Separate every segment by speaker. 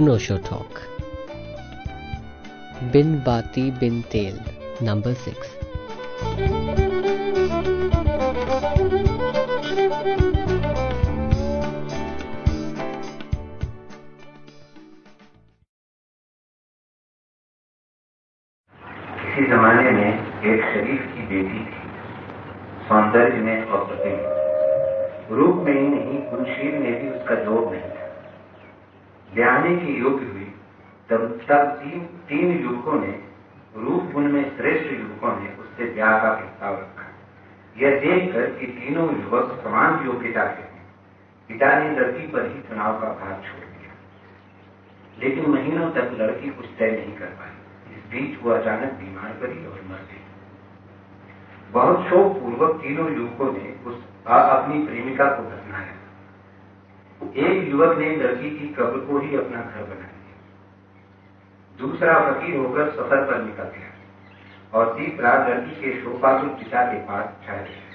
Speaker 1: अनोशो talk बिन बाती बिन तेल number
Speaker 2: six जमाने में एक शरीफ की बेटी थी। सौंदर्य में ब्याहने की योग्य हुई तब तब तीन तीन युवकों ने, रूप गुण में श्रेष्ठ युवकों ने उससे ब्याह का प्रस्ताव रखा। यह देखकर कि तीनों युवक समान योग्यता के हैं। पिता ने लड़की पर ही चुनाव का भार छोड़ दिया। लेकिन महीनों तक लड़की कुछ तय नहीं कर पाई। इस बीच वो अचानक बीमार पड़ी और मर गई। बहुत शोक पूर्वक तीनों युवकों ने उस अपनी प्रेमिका को दफनाया। एक युवक ने लड़की की कब्र को ही अपना घर बना लिया दूसरा फकीर होकर सफ़र पर निकल गया और तीसरा लड़की के शोकातुर पिता के पास ठहर गया।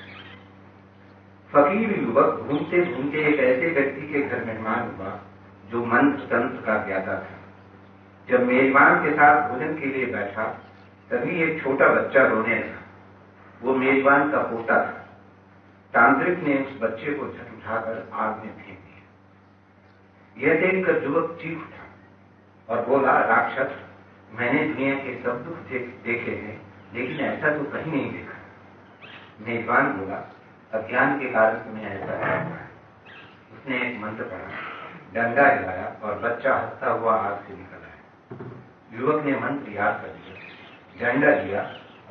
Speaker 2: फकीर युवक घूमते घूमते एक ऐसे व्यक्ति के घर मेहमान हुआ जो मंत्र तंत्र का ज्ञाता था। जब मेजबान के साथ भोजन के लिए बैठा, तभी एक छोटा बच्चा रोने लगा। वो मेजबान का पोता था। तांत्रिक ने उस बच्चे को झट उठाकर आग में फेंक यह देखकर युवक चीख उठा और बोला, राक्षस, मैंने दुनिया के सब दुख देखे हैं, लेकिन ऐसा तो कहीं नहीं देखा। मेजबान बोला, अज्ञान के कारण तुम्हें ऐसा है उसने एक मंत्र पढ़ा, डंडा हिलाया और बच्चा हंसता हुआ आग से निकल आया। युवक ने मंत्र याद कर लिया, डंडा लिया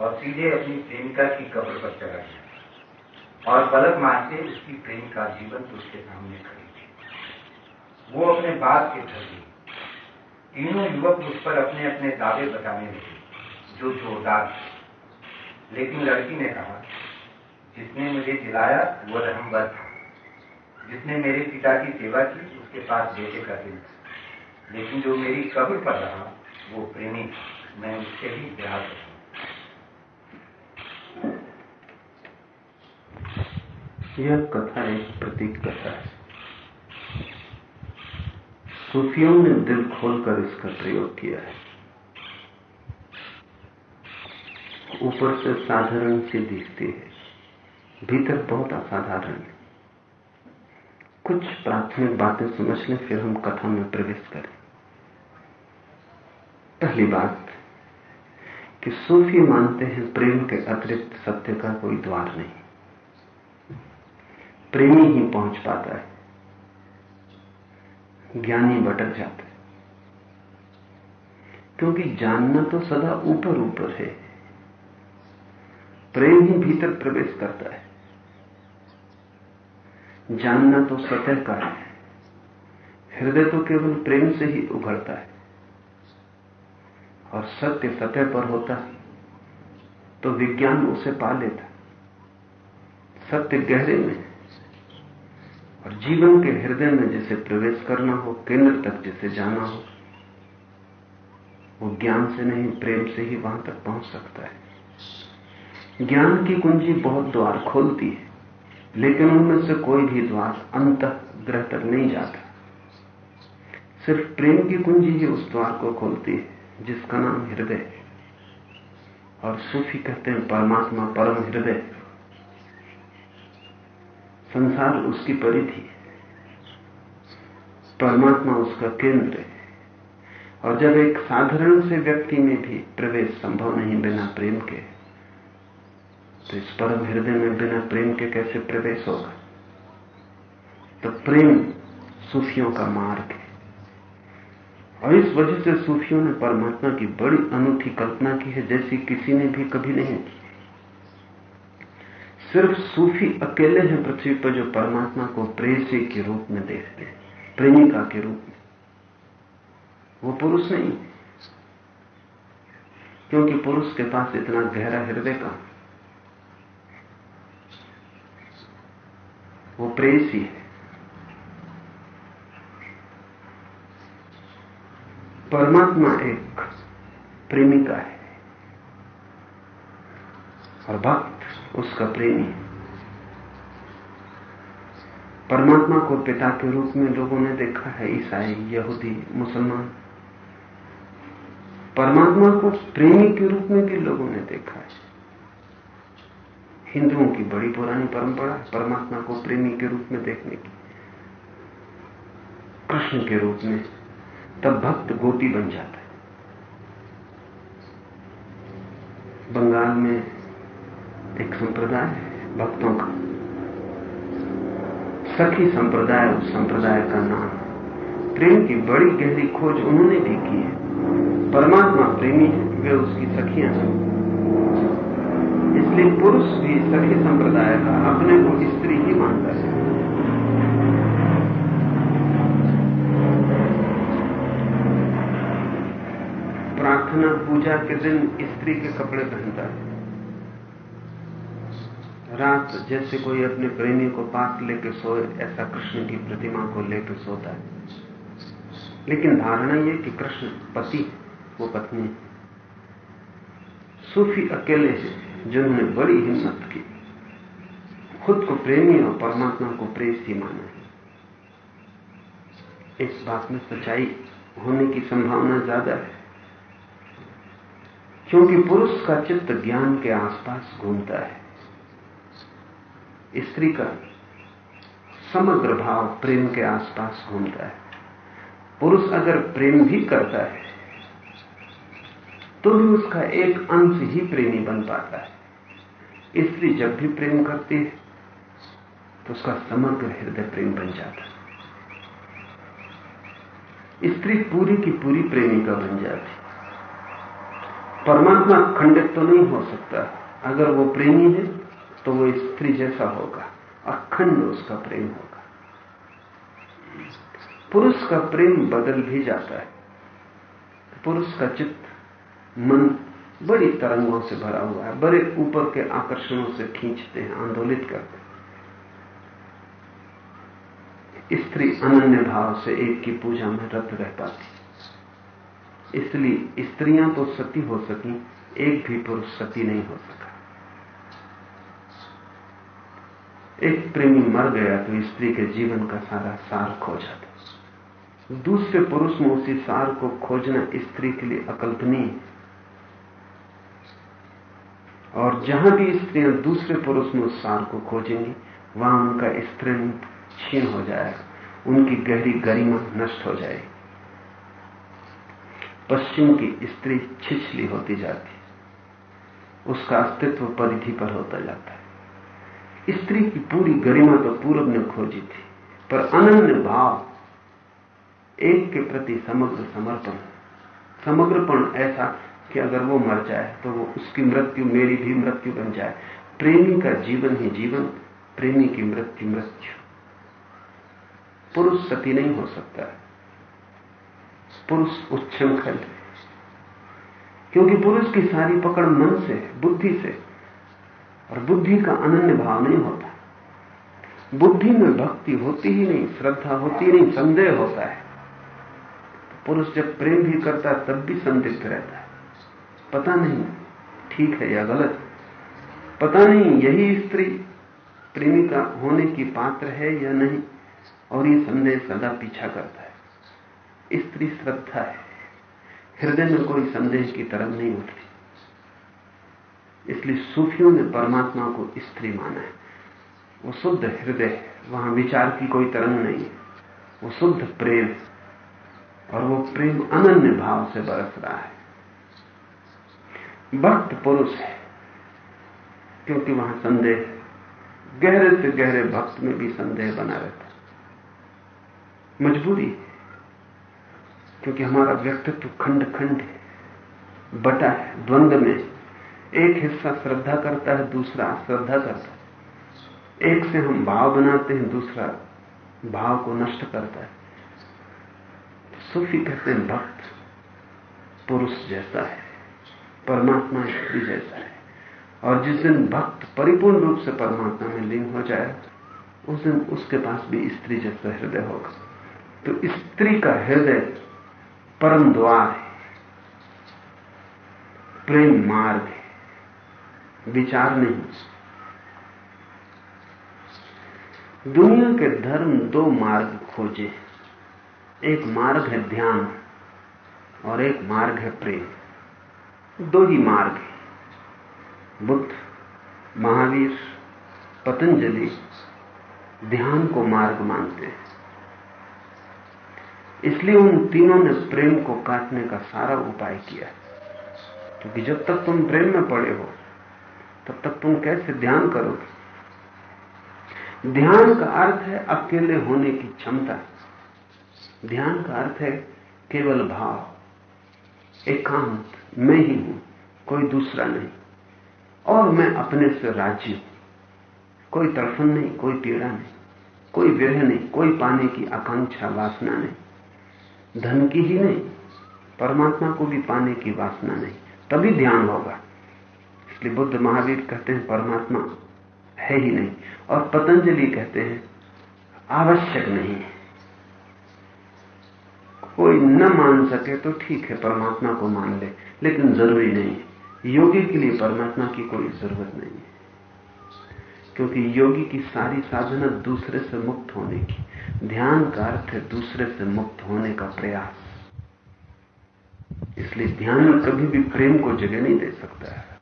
Speaker 2: और सीधे अपनी प्रेमिका की कब्र पर चला गया। और पलक मार से उसकी प्रेमिका जीवन उसके सामने खड़ी वो अपने बाप के घर गई। तीनों युवक उस पर अपने अपने दावे बताने लगे, जो जोरदार थे। लेकिन लड़की ने कहा, जिसने मुझे जिलाया, वो रहमवर था। जिसने मेरे पिता की सेवा की, उसके पास बेटे का दिल था। लेकिन जो मेरी कब्र पर रहा, वो प्रेमी मैं उससे ही ब्याह करूँ
Speaker 3: यह कथा एक प्रतीक कथा है। सूफियों ने दिल खोलकर इसका प्रयोग किया है। ऊपर से साधारण सी दिखती है, भीतर बहुत असाधारण है। कुछ प्राथमिक बातें समझ लें, फिर हम कथा में प्रवेश करें। पहली बात, कि सूफी मानते हैं प्रेम के अतिरिक्त सत्य का कोई द्वार नहीं। प्रेमी ही पहुँच पाता है। ज्ञानी भटक जाता है। क्योंकि जानना तो सदा ऊपर ऊपर है। प्रेम ही भीतर प्रवेश करता है। जानना तो सतह का है। हृदय तो केवल प्रेम से ही उघड़ता है। और सत्य सतह पर होता है तो विज्ञान उसे पा लेता। सत्य गहरे में और जीवन के हृदय में जिसे प्रवेश करना हो, केंद्र तक जिसे जाना हो, वो ज्ञान से नहीं, प्रेम से ही वहाँ तक पहुँच सकता है। ज्ञान की कुंजी बहुत द्वार खोलती है, लेकिन उनमें से कोई भी द्वार अंत ग्रह तक नहीं जाता। सिर्फ़ प्रेम की कुंजी ही उस द्वार को खोलती है, जिसका नाम हृदय है। और सूफी कहते हैं, परमात्मा परम हृदय। संसार उसकी परिधि है परमात्मा उसका केंद्र है। और जब एक साधारण से व्यक्ति में भी प्रवेश संभव नहीं बिना प्रेम के तो इस परम हृदय में बिना प्रेम के कैसे प्रवेश होगा? तो प्रेम सूफियों का मार्ग है। और इस वजह से सूफियों ने परमात्मा की बड़ी अनूठी कल्पना की है, जैसी किसी ने भी कभी नहीं की। सिर्फ़ सूफी अकेले हैं पृथ्वी पर जो परमात्मा को प्रेसी के रूप में देखते हैं, प्रेमिका के रूप में। वो पुरुष नहीं, क्योंकि पुरुष के पास इतना गहरा हृदय का वो प्रेसी है। परमात्मा एक प्रेमिका है और भक्त। उसका प्रेमी परमात्मा को पिता के रूप में लोगों ने देखा है, ईसाई, यहूदी, मुसलमान। परमात्मा को प्रेमी के रूप में भी लोगों ने देखा है। हिंदुओं की बड़ी पुरानी परंपरा है परमात्मा को प्रेमी के रूप में देखने की। कृष्ण के रूप में तब भक्त गोपी बन जाता है। बंगाल में संप्रदाय, भक्तों का। सखी संप्रदाय उस संप्रदाय का नाम। प्रेम की बड़ी गहरी खोज उन्होंने भी की है। परमात्मा प्रेमी है, वे उसकी सखियाँ हैं। इसलिए पुरुष भी सखी संप्रदाय का अपने को स्त्री ही मानता है। प्रार्थना, पूजा के दिन स्त्री के कपड़े पहनता है। रात जैसे कोई अपने प्रेमी को पास लेके सोए, ऐसा कृष्ण की प्रतिमा को लेकर सोता है। लेकिन धारणा यह कि कृष्ण पति वो पत्नी सूफी अकेले हैं, जिन्होंने बड़ी हिम्मत की। खुद को प्रेमी और परमात्मा को प्रेसी माना है। इस बात में सच्चाई होने की संभावना ज़्यादा है, क्योंकि पुरुष का चित्त ज्ञान के आसपास घूमता है। स्त्री का समग्र भाव प्रेम के आसपास घूमता है। पुरुष अगर प्रेम भी करता है तो भी उसका एक अंश ही प्रेमी बन पाता है। स्त्री जब भी प्रेम करती है तो उसका समग्र हृदय प्रेम बन जाता है। स्त्री पूरी की पूरी प्रेमिका बन जाती परमात्मा खंडित तो नहीं हो सकता। अगर वो प्रेमी है तो वो स्त्री जैसा होगा, अखंड उसका प्रेम होगा। पुरुष का प्रेम बदल भी जाता है। पुरुष का चित्त, मन बड़ी तरंगों से भरा हुआ है, बड़े ऊपर के आकर्षणों से खींचते हैं, आंदोलित करते हैं। स्त्री अनन्य भाव से एक की पूजा में रत रह पाती इसलिए स्त्रियाँ तो सती हो सकी, एक भी पुरुष सती नहीं हो सका। एक प्रेमी मर गया तो स्त्री के जीवन का सारा सार खो जाता दूसरे पुरुष में उसी सार को खोजना स्त्री के लिए अकल्पनीय और जहाँ भी स्त्रियाँ दूसरे पुरुष में उस सार को खोजेंगी, वहाँ उनका स्त्री छीन हो जाएगा। उनकी गहरी गरिमा नष्ट हो जाएगी। पश्चिम की स्त्री छिछली होती जाती उसका अस्तित्व परिधि पर होता जाता है। स्त्री की पूरी गरिमा तो पूरब ने खोजी थी, पर अनन्य भाव एक के प्रति समग्र समर्पण समग्रपण ऐसा कि अगर वो मर जाए तो वो उसकी मृत्यु, मेरी भी मृत्यु बन जाए। प्रेमी का जीवन ही जीवन, प्रेमी की मृत्यु मृत्यु। पुरुष सती नहीं हो सकता पुरुष उच्छृंखल क्योंकि पुरुष की सारी पकड़ मन से, बुद्धि से और बुद्धि का अनन्य भाव नहीं होता। बुद्धि में भक्ति होती ही नहीं, श्रद्धा होती नहीं, संदेह होता है। पुरुष जब प्रेम भी करता है, तब भी संदिग्ध रहता है। पता नहीं ठीक है या गलत। पता नहीं यही स्त्री प्रेमिका होने की पात्र है या नहीं, और ये संदेह सदा पीछा करता है। स्त्री श्रद्धा है। हृदय में कोई संदेह की तरफ़ नहीं उठती। इसलिए सूफियों ने परमात्मा को स्त्री माना है। वो शुद्ध हृदय, वहाँ विचार की कोई तरंग नहीं है। वो शुद्ध प्रेम और वो प्रेम अनन्य भाव से बरस रहा है। भक्त पुरुष है, क्योंकि वहाँ संदेह, गहरे से गहरे भक्त में भी संदेह बना रहता मजबूरी क्योंकि हमारा व्यक्तित्व खंड खंड है, बटा है द्वंद्व में एक हिस्सा श्रद्धा करता है, दूसरा अश्रद्धा करता है। एक से हम भाव बनाते हैं, दूसरा भाव को नष्ट करता है। सूफी कहते हैं, भक्त पुरुष जैसा है, परमात्मा स्त्री जैसा है। और जिस दिन भक्त परिपूर्ण रूप से परमात्मा में लीन हो जाए, उस दिन उसके पास भी स्त्री जैसा हृदय होगा। तो स्त्री का हृदय परम द्वार है, प्रेम मार्ग है। विचार नहीं दुनिया के धर्म दो मार्ग खोजे एक मार्ग है ध्यान और एक मार्ग है प्रेम। दो ही मार्ग है। बुद्ध, महावीर, पतंजलि ध्यान को मार्ग मानते हैं। इसलिए उन तीनों ने प्रेम को काटने का सारा उपाय किया। क्योंकि जब तक तुम प्रेम में पड़े हो तब तक तुम कैसे ध्यान करोगे? ध्यान का अर्थ है अकेले होने की क्षमता। ध्यान का अर्थ है केवल भाव। एकांत मैं ही हूँ, कोई दूसरा नहीं। और मैं अपने से राज़ी हूँ। कोई तड़फन नहीं, कोई पीड़ा नहीं। कोई विरह नहीं, कोई पाने की आकांक्षा, वासना नहीं। धन की ही नहीं, परमात्मा को भी पाने की वासना नहीं। तभी ध्यान होगा। इसलिए बुद्ध महावीर कहते हैं, परमात्मा है ही नहीं। और पतंजलि कहते हैं, आवश्यक नहीं कोई न मान सके तो ठीक है, परमात्मा को मान ले, लेकिन ज़रूरी नहीं योगी के लिए परमात्मा की कोई ज़रूरत नहीं है। क्योंकि योगी की सारी साधना दूसरे से मुक्त होने की, ध्यान का अर्थ है दूसरे से मुक्त होने का प्रयास। इसलिए ध्यान कभी भी प्रेम को जगह नहीं दे सकता है।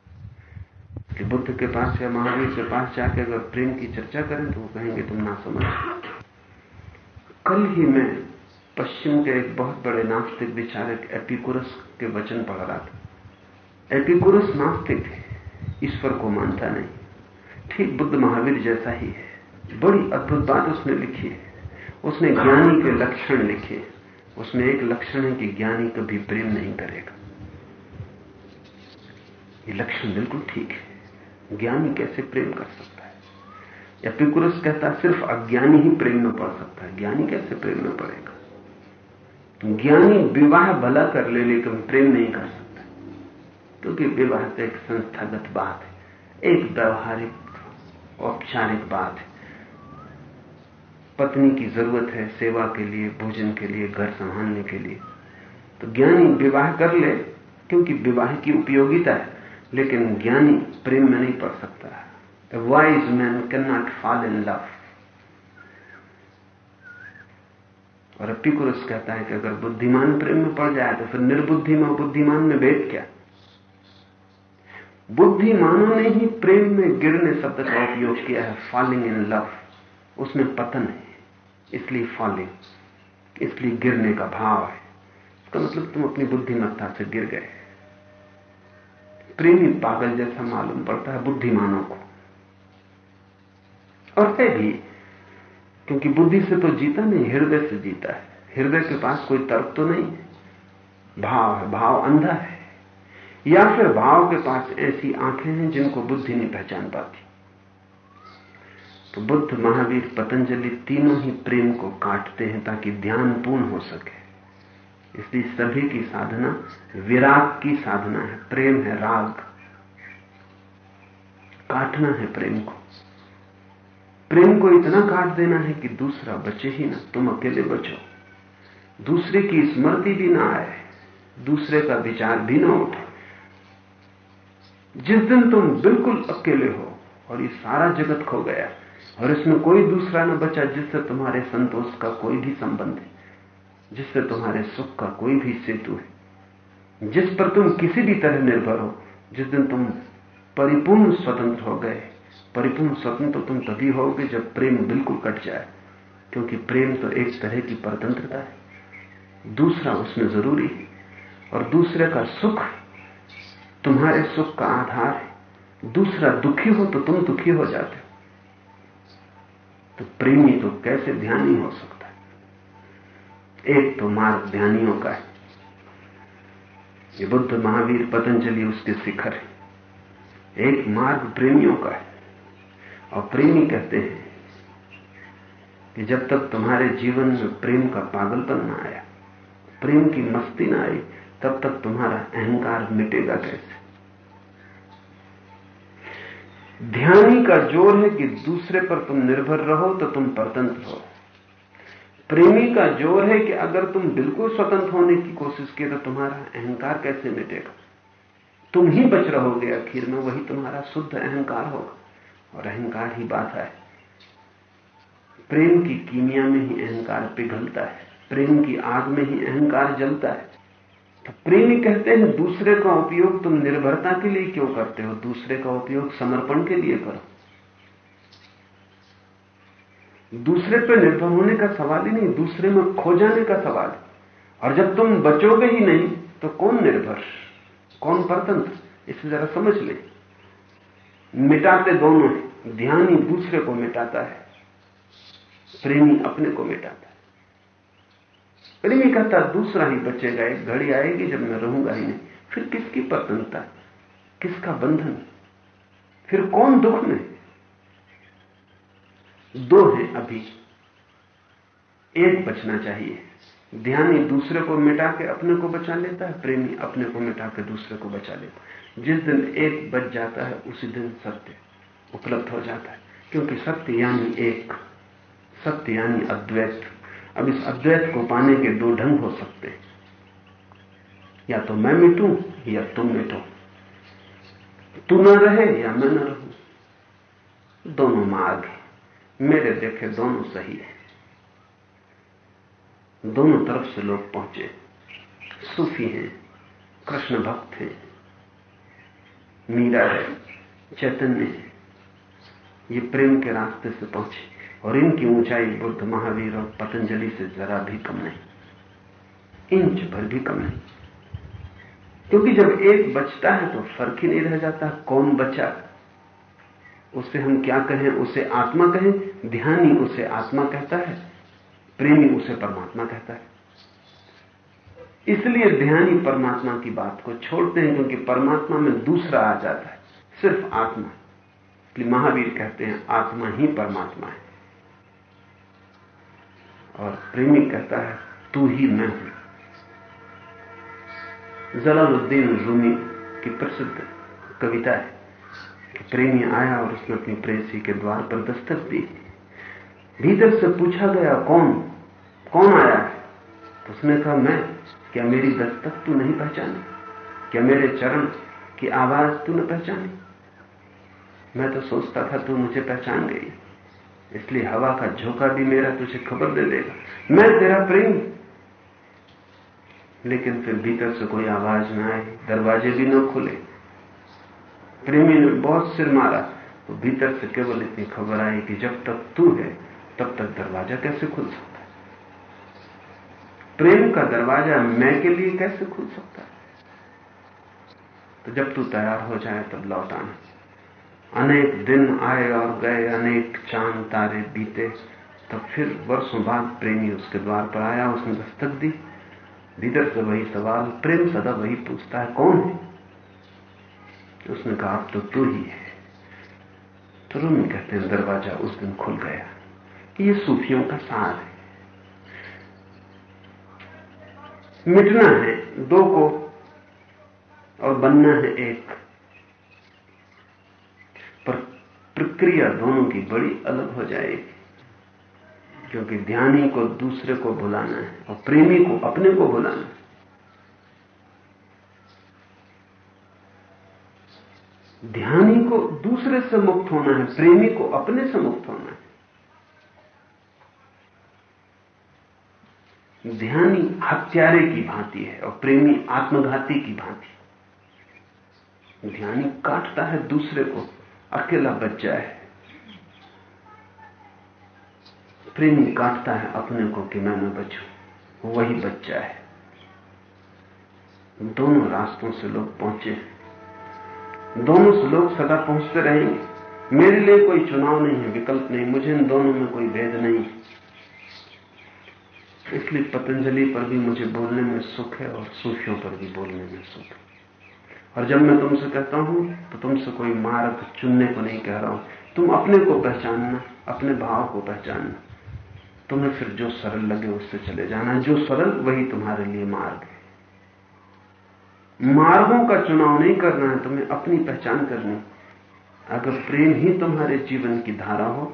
Speaker 3: कि बुद्ध के पास या महावीर के पास जाके अगर प्रेम की चर्चा करें तो वो कहेंगे, तुम ना समझ। कल ही मैं पश्चिम के एक बहुत बड़े नास्तिक विचारक एपिकुरस के वचन पढ़ रहा था। एपिकुरस नास्तिक ईश्वर को मानता नहीं। ठीक बुद्ध महावीर जैसा ही है। बड़ी अद्भुत बात उसने लिखी है। उसने ज्ञानी के लक्षण लिखे उसमें एक लक्षण है कि ज्ञानी कभी प्रेम नहीं करेगा। ये लक्षण बिल्कुल ठीक है। ज्ञानी कैसे प्रेम कर सकता है? या पिकुरस कहता सिर्फ़ अज्ञानी ही प्रेम में पड़ सकता है। ज्ञानी कैसे प्रेम में पड़ेगा? ज्ञानी विवाह भला कर ले, लेकिन प्रेम नहीं कर सकता। क्योंकि विवाह तो एक संस्थागत बात है, एक व्यवहारिक औपचारिक बात है। पत्नी की ज़रूरत है सेवा के लिए, भोजन के लिए, घर संभालने के लिए। तो ज्ञानी विवाह कर ले, क्योंकि विवाह की उपयोगिता है। लेकिन ज्ञानी प्रेम में नहीं पड़ सकता wise man can not fall in love और अपिकुरस कहता है कि अगर बुद्धिमान प्रेम में पड़ जाए तो फिर निर्बुद्धि में बुद्धिमान में भेद क्या? बुद्धिमानों ने ही प्रेम में गिरने शब्द का उपयोग किया है फॉलिंग इन लव उसमें पतन है, इसलिए फॉलिंग इसलिए गिरने का भाव है। इसका मतलब तुम अपनी बुद्धिमत्ता से गिर गए। प्रेमी पागल जैसा मालूम पड़ता है बुद्धिमानों को। और है भी, क्योंकि बुद्धि से तो जीता नहीं, हृदय से जीता है। हृदय के पास कोई तर्क तो नहीं है भाव है, भाव अंधा है। या फिर भाव के पास ऐसी आँखें हैं जिनको बुद्धि नहीं पहचान पाती। तो बुद्ध महावीर पतंजलि तीनों ही प्रेम को काटते हैं ताकि ध्यान पूर्ण हो सके। इसलिए सभी की साधना विराग की साधना है, प्रेम है, राग। काटना है प्रेम को। प्रेम को इतना काट देना है कि दूसरा बचे ही ना, तुम अकेले बचो। दूसरे की स्मृति भी ना आए, दूसरे का विचार भी ना उठे। जिस दिन तुम बिल्कुल अकेले हो और ये सारा जगत खो गया और इसमें कोई दूसरा न बचा जिससे तुम्हारे संतोष का कोई भी संबंध है। जिससे तुम्हारे सुख का कोई भी सेतु है। जिस पर तुम किसी भी तरह निर्भर हो, जिस दिन तुम परिपूर्ण स्वतंत्र हो गए, परिपूर्ण स्वतंत्र तुम तभी होगे जब प्रेम बिल्कुल कट जाए, क्योंकि प्रेम तो एक तरह की परतंत्रता है। दूसरा उसमें ज़रूरी है, और दूसरे का सुख तुम्हारे सुख का आधार है। दूसरा दुखी हो तो तुम दुखी हो जाते हो। तो प्रेमी तो कैसे ध्यान ध्यानी हो सकता एक तो मार्ग ध्यानियों का है। ये बुद्ध महावीर पतंजलि उसके शिखर है। एक मार्ग प्रेमियों का है। और प्रेमी कहते हैं कि जब तक तुम्हारे जीवन में प्रेम का पागलपन ना आया, प्रेम की मस्ती ना आई, तब तक तुम्हारा अहंकार मिटेगा कैसे? ध्यानी का ज़ोर है कि दूसरे पर तुम निर्भर रहो तो तुम परतंत्र हो। प्रेमी का ज़ोर है कि अगर तुम बिल्कुल स्वतंत्र होने की कोशिश की तो तुम्हारा अहंकार कैसे मिटेगा? तुम ही बच रहोगे आखिर में, वही तुम्हारा शुद्ध अहंकार होगा। और अहंकार ही बाधा है। प्रेम की कीमिया में ही अहंकार पिघलता है। प्रेम की आग में ही अहंकार जलता है। तो प्रेमी कहते हैं, दूसरे का उपयोग तुम निर्भरता के लिए क्यों करते हो? दूसरे का उपयोग समर्पण के लिए करो। दूसरे पर निर्भर होने का सवाल ही नहीं, दूसरे में खो जाने का सवाल है। और जब तुम बचोगे ही नहीं तो कौन निर्भर? कौन परतंत्र? इसे जरा समझ ले। मिटाते दोनों ध्यान ही दूसरे को मिटाता है। प्रेमी अपने को मिटाता है। प्रेमी कहता, दूसरा ही बचेगा, एक घड़ी आएगी जब मैं रहूँगा ही नहीं। फिर किसकी परतंत्रता? किसका बंधन? फिर कौन दुख में? दो हैं अभी। एक बचना चाहिए। ध्यानी दूसरे को मिटा के अपने को बचा लेता है, प्रेमी अपने को मिटा के दूसरे को बचा लेता है। जिस दिन एक बच जाता है, उसी दिन सत्य उपलब्ध हो जाता है। क्योंकि सत्य यानी एक, सत्य यानी अद्वैत। अब इस अद्वैत को पाने के दो ढंग हो सकते हैं। या तो मैं मिटूं, या तुम मिटो। तू न रहे, या मैं न रहूँ। दोनों मार्ग है मेरे देखे दोनों सही है। दोनों तरफ़ से लोग पहुँचे। सूफी हैं, कृष्ण भक्त हैं, मीरा है, चैतन्य है। ये प्रेम के रास्ते से पहुँचे और इनकी ऊंचाई बुद्ध, महावीर और पतंजलि से जरा भी कम नहीं। इंच भर भी कम नहीं। क्योंकि जब एक बचता है तो फ़र्क ही नहीं रह जाता, कौन बचा? उसे हम क्या कहें? उसे आत्मा कहें। ध्यानी उसे आत्मा कहता है। प्रेमी उसे परमात्मा कहता है। इसलिए ध्यानी परमात्मा की बात को छोड़ते हैं, क्योंकि परमात्मा में दूसरा आ जाता है। सिर्फ़ आत्मा। इसलिए महावीर कहते हैं, आत्मा ही परमात्मा है। और प्रेमी कहता है, तू ही मैं हूँ। जलालुद्दीन रूमी की प्रसिद्ध कविता है। प्रेमी आया और उसने अपनी प्रेसी के द्वार पर दस्तक दी। भीतर से पूछा गया, कौन? कौन आया है? तो उसने कहा, मैं। क्या मेरी दस्तक तू नहीं पहचानी? क्या मेरे चरण की आवाज़ तू न पहचानी? मैं तो सोचता था, तू मुझे पहचान गई। इसलिए हवा का झोंका भी मेरा तुझे खबर दे देगा। मैं तेरा प्रेम। लेकिन फिर भीतर से कोई आवाज़ न आई, दरवाजे भी न खुले। प्रेमी ने बहुत सिर मारा। तो भीतर से केवल इतनी खबर आई कि जब तक तू है, तब तक दरवाज़ा कैसे खुल सकता है? प्रेम का दरवाज़ा मैं के लिए कैसे खुल सकता है? तो जब तू तैयार हो जाए, तब लौट आना। अनेक दिन आए और गए, अनेक चाँद तारे बीते। तब फिर वर्षों बाद प्रेमी उसके द्वार पर आया, उसने दस्तक दी। भीतर से वही सवाल, प्रेम सदा वही पूछता है, कौन है? उसने कहा, अब तो तू ही है। तो रूमी कहते हैं, दरवाज़ा उस दिन खुल गया। ये सूफियों का सार है। मिटना है दो को और बनना है एक। पर प्रक्रिया दोनों की बड़ी अलग हो जाएगी, क्योंकि ध्यानी को दूसरे को भुलाना है और प्रेमी को अपने को भुलाना है। ध्यानी को दूसरे से मुक्त होना है, प्रेमी को अपने से मुक्त होना है। ध्यानी हत्यारे की भांति है और प्रेमी आत्मघाती की भांति ध्यानी काटता है दूसरे को, अकेला बच जाए। प्रेमी काटता है अपने को कि मैं न बचू, वही बच जाए। दोनों रास्तों से लोग पहुँचे दोनों लोग सदा पहुँचते रहेंगे। मेरे लिए कोई चुनाव नहीं है, विकल्प नहीं। मुझे इन दोनों में कोई भेद नहीं इसलिए पतंजलि पर भी मुझे बोलने में सुख है और सूफियों पर भी बोलने में सुख है। और जब मैं तुमसे कहता हूँ तो तुमसे कोई मार्ग चुनने को नहीं कह रहा हूँ। तुम अपने को पहचानना, अपने भाव को पहचानना। तुम्हें फिर जो सरल लगे उससे चले जाना। जो सरल, वही तुम्हारे लिए मार्ग है। मार्गों का चुनाव नहीं करना है, तुम्हें अपनी पहचान करनी। अगर प्रेम ही तुम्हारे जीवन की धारा हो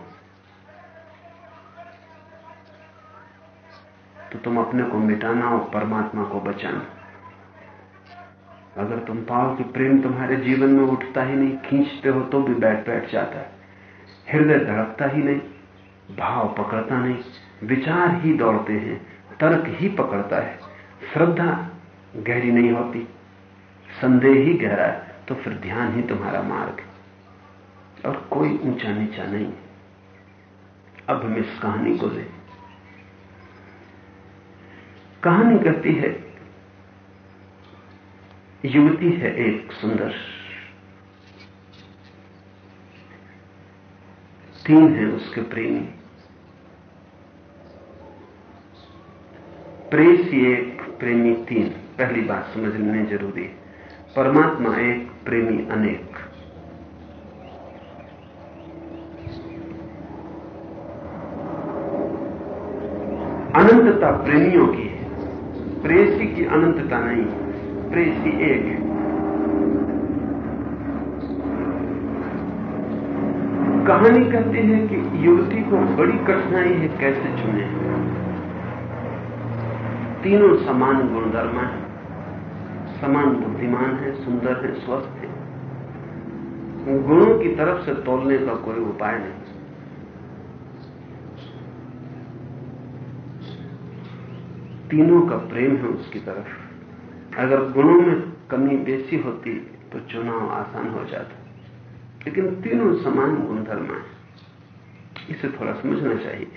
Speaker 3: तो तुम अपने को मिटाना और परमात्मा को बचाना। अगर तुम पाओ कि प्रेम तुम्हारे जीवन में उठता ही नहीं, खींचते हो तो भी बैठ बैठ जाता है। हृदय धड़कता ही नहीं, भाव पकड़ता नहीं, विचार ही दौड़ते हैं, तर्क ही पकड़ता है। श्रद्धा गहरी नहीं होती। संदेह ही गहरा है तो फिर ध्यान ही तुम्हारा मार्ग है। और कोई ऊँचा नीचा नहीं। अब हम इस कहानी को ले। कहानी कहती है, युवती है एक सुंदर। तीन है उसके प्रेमी। प्रेसी एक प्रेमी तीन। पहली बात समझ लेने ज़रूरी है। परमात्मा एक प्रेमी अनेक। अनंतता प्रेमियों की है। प्रेसी की अनंतता नहीं, प्रेसी एक है। कहानी कहती है कि युवती को बड़ी कठिनाई है कैसे चुने। तीनों समान गुणधर्म है। समान बुद्धिमान है, सुंदर है, स्वस्थ है। गुणों की तरफ़ से तोलने का कोई उपाय नहीं। तीनों का प्रेम है उसकी तरफ़। अगर गुणों में कमी बेसी होती तो चुनाव आसान हो जाता। लेकिन तीनों समान गुणधर्म है। इसे थोड़ा समझना चाहिए।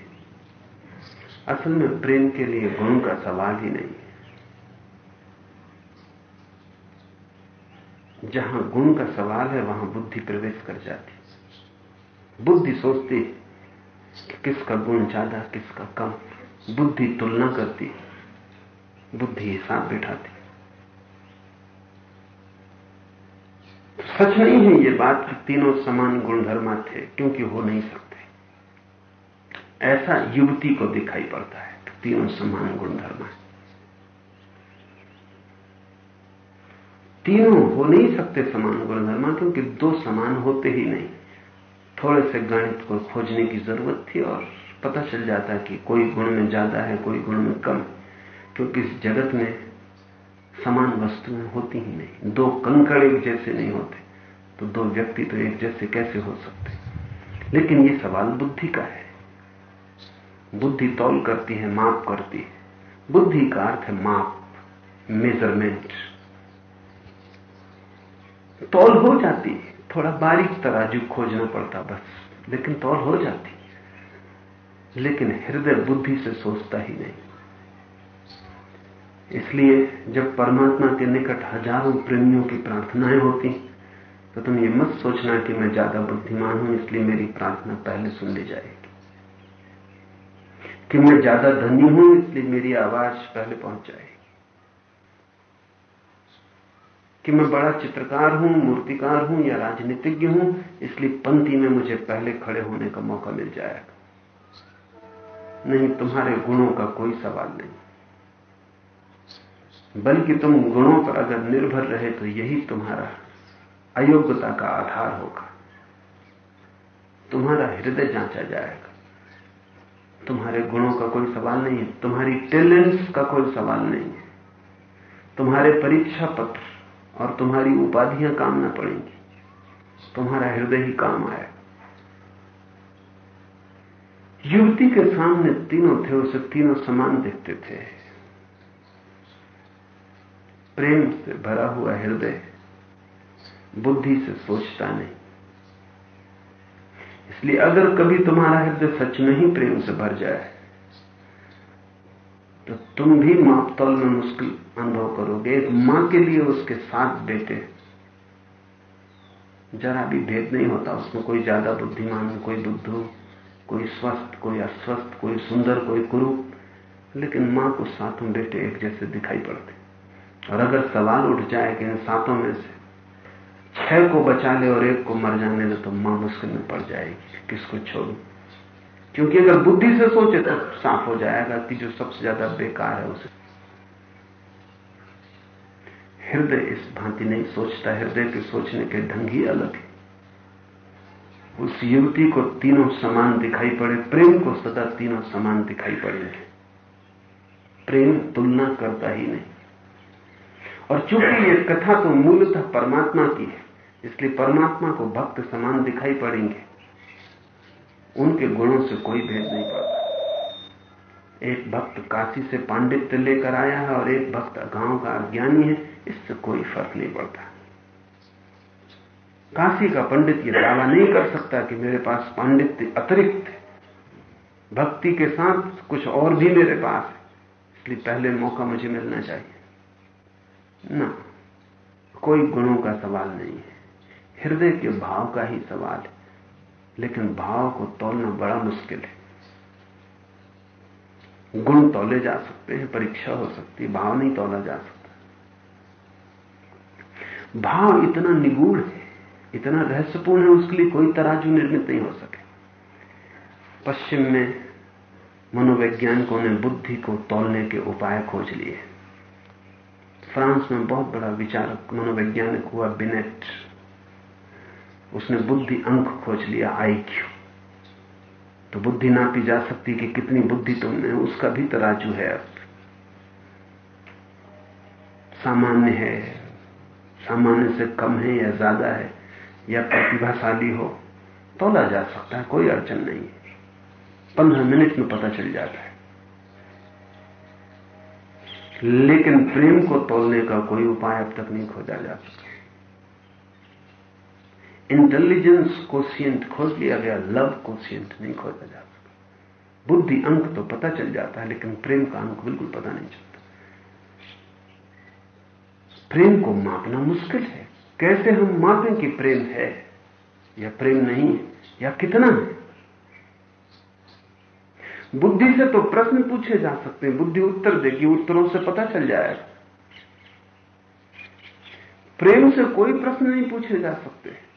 Speaker 3: असल में प्रेम के लिए गुणों का सवाल ही नहीं। जहाँ गुण का सवाल है, वहाँ बुद्धि प्रवेश कर जाती बुद्धि सोचती कि किसका गुण ज़्यादा, किसका कम। बुद्धि तुलना करती बुद्धि हिसाब बैठाती सच नहीं है ये बात कि तीनों समान गुणधर्मा थे, क्योंकि हो नहीं सकते। ऐसा युवती को दिखाई पड़ता है तीनों समान गुणधर्मा है। तीनों हो नहीं सकते समान गुणधर्मा क्योंकि दो समान होते ही नहीं। थोड़े से गणित को खोजने की ज़रूरत थी और पता चल जाता कि कोई गुण में ज़्यादा है, कोई गुण में कम क्योंकि इस जगत में समान वस्तुएँ होती ही नहीं। दो कंकड़ एक जैसे नहीं होते तो दो व्यक्ति तो एक जैसे कैसे हो सकते? लेकिन ये सवाल बुद्धि का है। बुद्धि तौल करती है, माप करती है। बुद्धि का अर्थ है माप मेज़रमेंट तौल हो जाती थोड़ा बारीक तराजू खोजना पड़ता बस, लेकिन तौल हो जाती लेकिन हृदय बुद्धि से सोचता ही नहीं। इसलिए जब परमात्मा के निकट हज़ारों प्रेमियों की प्रार्थनाएँ होती तो तुम ये मत सोचना कि मैं ज़्यादा बुद्धिमान हूँ, इसलिए मेरी प्रार्थना पहले सुन ली जाएगी। कि मैं ज़्यादा धनी हूँ, इसलिए मेरी आवाज़ पहले पहुँच जाएगी कि मैं बड़ा चित्रकार हूँ, मूर्तिकार हूँ या राजनीतिज्ञ हूँ, इसलिए पंक्ति में मुझे पहले खड़े होने का मौका मिल जाएगा। नहीं, तुम्हारे गुणों का कोई सवाल नहीं। बल्कि तुम गुणों पर अगर निर्भर रहे तो यही तुम्हारा अयोग्यता का आधार होगा। तुम्हारा हृदय जांचा जाएगा। तुम्हारे गुणों का कोई सवाल नहीं है। तुम्हारी टैलेंट्स का कोई सवाल नहीं है। तुम्हारे परीक्षा पत्र और तुम्हारी उपाधियाँ काम न पड़ेंगी। तुम्हारा हृदय ही काम आया। युवती के सामने तीनों थे, उसे तीनों समान दिखते थे। प्रेम से भरा हुआ हृदय, बुद्धि से सोचता नहीं। इसलिए अगर कभी तुम्हारा हृदय सच में ही प्रेम से भर जाए तो तुम भी मापतौल में मुश्किल अनुभव करोगे एक माँ के लिए उसके सात बेटे। जरा भी भेद नहीं होता, उसमें कोई ज़्यादा बुद्धिमान, कोई बुद्धू कोई स्वस्थ, कोई अस्वस्थ, कोई सुंदर, कोई कुरूप। लेकिन माँ को सातों बेटे एक जैसे दिखाई पड़ते। और अगर सवाल उठ जाए कि इन सातों में से छह को बचा ले और एक को मर जाने दे तो माँ मुश्किल में पड़ जाएगी किसको छोड़ू। क्योंकि अगर बुद्धि से सोचे तो साफ़ हो जाएगा कि जो सबसे ज़्यादा बेकार है उसे हृदय इस भांति नहीं सोचता, हृदय के सोचने के ढंग ही अलग है। उस युवती को तीनों समान दिखाई पड़े, प्रेम को सदा तीनों समान दिखाई पड़ेंगे प्रेम तुलना करता ही नहीं। और चूँकि ये कथा तो मूलतः परमात्मा की है, इसलिए परमात्मा को भक्त समान दिखाई पड़ेंगे। उनके गुणों से कोई भेद नहीं पड़ता। एक भक्त काशी से पांडित्य लेकर आया है और एक भक्त गाँव का अज्ञानी है, इससे कोई फ़र्क नहीं पड़ता। काशी का पंडित ये दावा नहीं कर सकता कि मेरे पास पांडित्य अतिरिक्त है। भक्ति के साथ कुछ और भी मेरे पास है, इसलिए पहले मौका मुझे मिलना चाहिए। ना, कोई गुणों का सवाल नहीं है। हृदय के भाव का ही सवाल है, लेकिन भाव को तोलना बड़ा मुश्किल है। गुण तोले जा सकते हैं, परीक्षा हो सकती है, भाव नहीं तोला जा सकता। भाव इतना निगूढ़ है, इतना रहस्यपूर्ण है, उसके लिए कोई तराजू निर्मित नहीं हो सके। पश्चिम में मनोवैज्ञानिकों ने बुद्धि को तोलने के उपाय खोज लिए। फ्रांस में बहुत बड़ा विचारक, मनोवैज्ञानिक हुआ बिनेट। उसने बुद्धि अंक खोज लिया आई क्यू तो बुद्धि नापी जा सकती कि कितनी बुद्धि तुमने, उसका भी तराजू है अब। सामान्य है, सामान्य से कम है या ज़्यादा है, या प्रतिभाशाली हो, तोला जा सकता है, कोई अड़चन नहीं है। पंद्रह मिनट में पता चल जाता है। लेकिन प्रेम को तोलने का कोई उपाय अब तक नहीं खोजा जा सका। इंटेलिजेंस कोशियंट खोज लिया गया लव कोशियंट नहीं खोजा जा सका बुद्धि अंक तो पता चल जाता है, लेकिन प्रेम का अंक बिल्कुल पता नहीं चलता। प्रेम को मापना मुश्किल है। कैसे हम मापें कि प्रेम है, या प्रेम नहीं है, या कितना है? बुद्धि से तो प्रश्न पूछे जा सकते हैं, बुद्धि उत्तर देगी, उत्तरों से पता चल जाएगा। प्रेम से कोई प्रश्न नहीं पूछे जा सकते।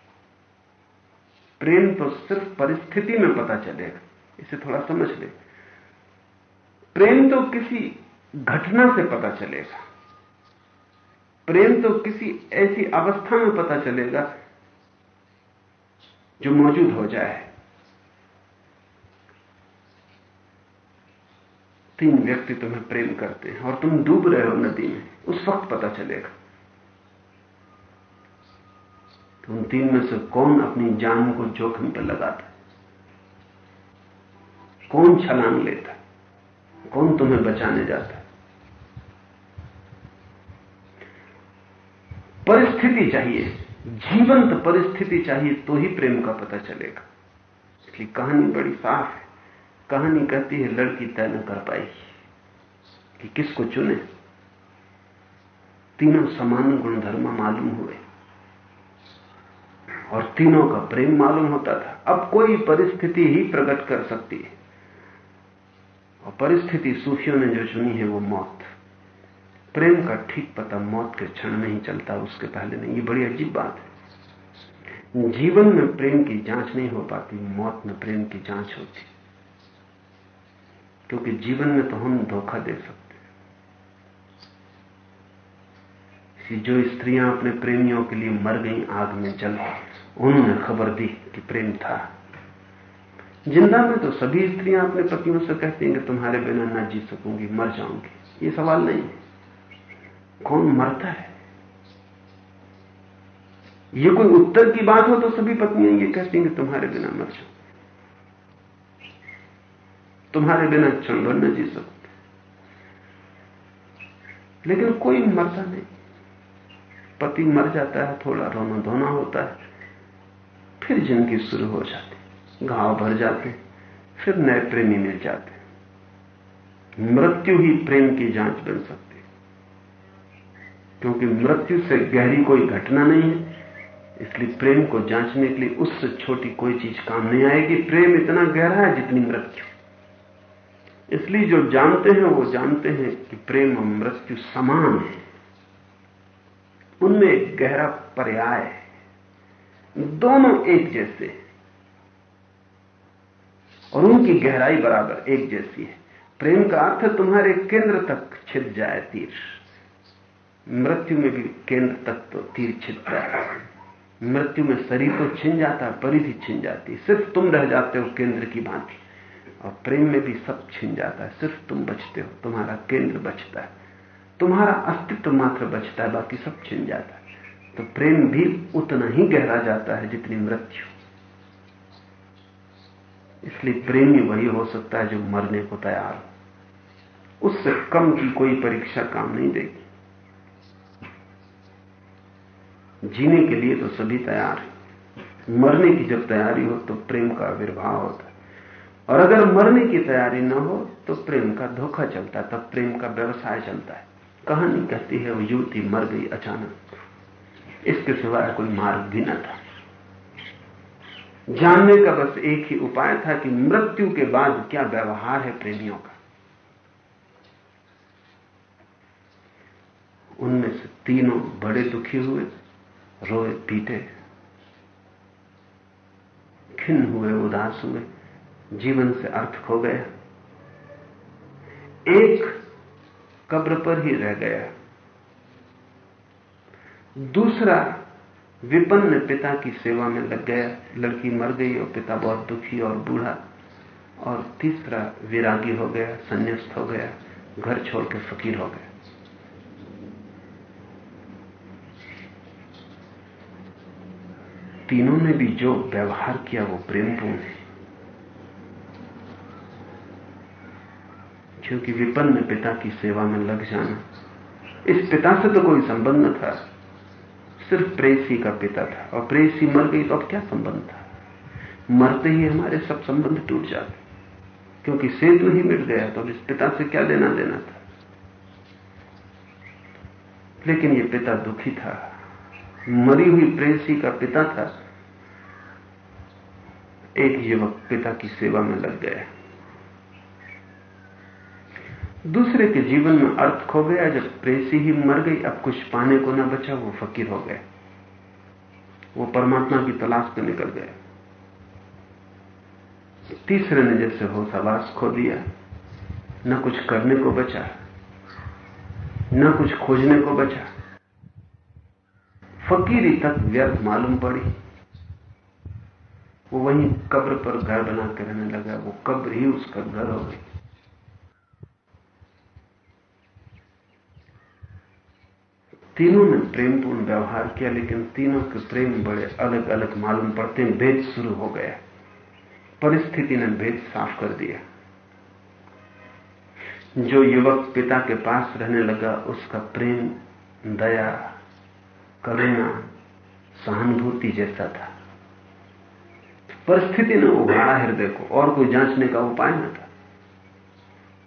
Speaker 3: प्रेम तो सिर्फ़ परिस्थिति में पता चलेगा। इसे थोड़ा समझ ले। प्रेम तो किसी घटना से पता चलेगा। प्रेम तो किसी ऐसी अवस्था में पता चलेगा जो मौजूद हो जाए। तीन व्यक्ति तुम्हें प्रेम करते हैं और तुम डूब रहे हो नदी में। उस वक्त पता चलेगा। तो उन तीन में से कौन अपनी जान को जोखिम पर लगाता कौन छलांग लेता कौन तुम्हें बचाने जाता परिस्थिति चाहिए, जीवंत परिस्थिति चाहिए तो ही प्रेम का पता चलेगा। इसलिए कहानी बड़ी साफ़ है। कहानी कहती है, लड़की तय न कर पाई। कि किसको चुने? तीनों समान गुणधर्म मालूम हुए। और तीनों का प्रेम मालूम होता था। अब कोई परिस्थिति ही प्रकट कर सकती है। और परिस्थिति सूफियों ने जो चुनी है वो मौत। प्रेम का ठीक पता मौत के क्षण में ही चलता, उसके पहले नहीं। ये बड़ी अजीब बात है। जीवन में प्रेम की जाँच नहीं हो पाती, मौत में प्रेम की जाँच होती। क्योंकि जीवन में तो हम धोखा दे सकते जो स्त्रियाँ अपने प्रेमियों के लिए मर गई, आग में जल उन्होंने खबर दी कि प्रेम था। ज़िंदा में तो सभी स्त्रियाँ अपने पतियों से कहती हैं कि तुम्हारे बिना न जी सकूँगी, मर जाऊँगी। ये सवाल नहीं है। कौन मरता है? ये कोई उत्तर की बात हो तो सभी पत्नियाँ ये कहती हैं कि तुम्हारे बिना मर जाऊँ। तुम्हारे बिना क्षण भर न जी सकते लेकिन कोई मरता नहीं। पति मर जाता है, थोड़ा रोना धोना होता है। फिर ज़िंदगी शुरू हो जाती। घाव भर जाते, फिर नए प्रेमी मिल जाते। मृत्यु ही प्रेम की जाँच बन सकती। क्योंकि मृत्यु से गहरी कोई घटना नहीं है, इसलिए प्रेम को जांचने के लिए उससे छोटी कोई चीज़ काम नहीं आएगी। प्रेम इतना गहरा है जितनी मृत्यु। इसलिए जो जानते हैं, वो जानते हैं कि प्रेम और मृत्यु समान है। उनमें एक गहरा पर्याय है। दोनों एक जैसे और उनकी गहराई बराबर एक जैसी है। प्रेम का अर्थ तुम्हारे केंद्र तक छिद जाए तीर। मृत्यु में भी केंद्र तक तो तीर छिदता है मृत्यु में शरीर तो छिन जाता है परिधि छिन जाती। सिर्फ़ तुम रह जाते हो केंद्र की भांति। और प्रेम में भी सब छिन जाता है। सिर्फ़ तुम बचते हो। तुम्हारा केंद्र बचता है। तुम्हारा अस्तित्व मात्र बचता है। बाकी सब छिन जाता है। तो प्रेम भी उतना ही गहरा जाता है जितनी मृत्यु। इसलिए प्रेमी वही हो सकता है जो मरने को तैयार हो। उससे कम की कोई परीक्षा काम नहीं देगी। जीने के लिए तो सभी तैयार है। मरने की जब तैयारी हो तो प्रेम का आविर्भाव होता है। और अगर मरने की तैयारी ना हो तो प्रेम का धोखा चलता है, तब प्रेम का व्यवसाय चलता है। कहानी कहती है, वो युवती मर गई अचानक। इसके सिवाय कोई मार्ग भी न था। जानने का बस एक ही उपाय था कि मृत्यु के बाद क्या व्यवहार है प्रेमियों का। उनमें से तीनों बड़े दुखी हुए, रोए, पीटे, खिन्न हुए, उदास हुए, जीवन से अर्थ खो गया। एक कब्र पर ही रह गया। दूसरा विपन्न पिता की सेवा में लग गया। लड़की मर गई और पिता बहुत दुखी और बूढ़ा। और तीसरा विरागी हो गया, संन्यास्त हो गया, घर छोड़ के फकीर हो गया। तीनों ने भी जो व्यवहार किया, वो प्रेमपूर्ण है। क्योंकि विपन्न पिता की सेवा में लग जाना, इस पिता से तो कोई संबंध था। सिर्फ़ प्रेसी का पिता था और प्रेसी मर गई तो अब क्या संबंध था? मरते ही हमारे सब संबंध टूट जाते। क्योंकि सेतु ही मिट गया तो इस पिता से क्या लेना देना था? लेकिन ये पिता दुखी था। मरी हुई प्रेसी का पिता था। एक युवक पिता की सेवा में लग गया। दूसरे के जीवन में अर्थ खो गया, जब प्रेसी ही मर गई, अब कुछ पाने को ना बचा, वो फकीर हो गया। वो परमात्मा की तलाश में निकल गया। तीसरे ने जैसे होशावास खो दिया, न कुछ करने को बचा, न कुछ खोजने को बचा। फकीरी तक व्यर्थ मालूम पड़ी। वो वहीं कब्र पर घर बना के रहने लगा, वो कब्र ही उसका घर हो गई। तीनों ने प्रेमपूर्ण व्यवहार किया, लेकिन तीनों के प्रेम बड़े अलग अलग मालूम पड़ते हैं। भेद शुरू हो गया। परिस्थिति ने भेद साफ़ कर दिया। जो युवक पिता के पास रहने लगा, उसका प्रेम, दया, करुणा, सहानुभूति जैसा था। परिस्थिति ने उघाड़ा हृदय को, और कोई जांचने का उपाय न था।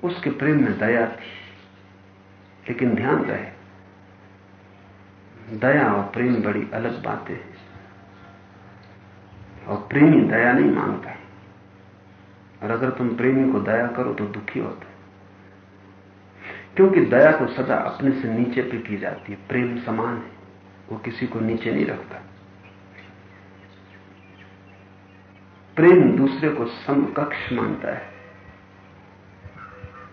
Speaker 3: उसके प्रेम में दया थी, लेकिन ध्यान रहे। दया और प्रेम बड़ी अलग बातें हैं। और प्रेमी दया नहीं माँगता है। और अगर तुम प्रेमी को दया करो तो दुखी होता क्योंकि दया तो सदा अपने से नीचे पे की जाती है। प्रेम समान है। वो किसी को नीचे नहीं रखता। प्रेम दूसरे को समकक्ष मानता है।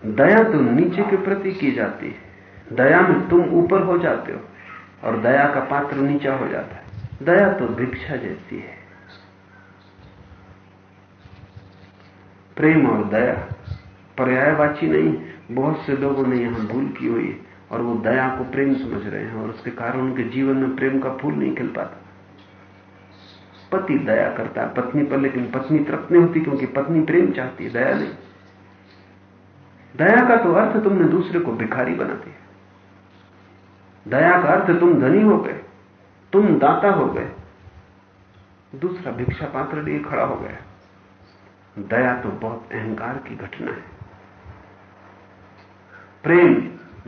Speaker 3: दया तो नीचे के प्रति की जाती है। दया में तुम ऊपर हो जाते हो। और दया का पात्र नीचा हो जाता है। दया तो भिक्षा जैसी है। प्रेम और दया पर्यायवाची नहीं, बहुत से लोगों ने यहाँ भूल की हुई है और वो दया को प्रेम समझ रहे हैं और उसके कारण उनके जीवन में प्रेम का फूल नहीं खिल पाता। पति दया करता है, पत्नी पर, लेकिन पत्नी तृप्त नहीं होती क्योंकि पत्नी प्रेम चाहती है, दया नहीं। दया का तो अर्थ तुमने दूसरे को भिखारी बना दिया। दया का अर्थ तुम धनी हो गए, तुम दाता हो गए। दूसरा भिक्षा पात्र लिए खड़ा हो गया। दया तो बहुत अहंकार की घटना है। प्रेम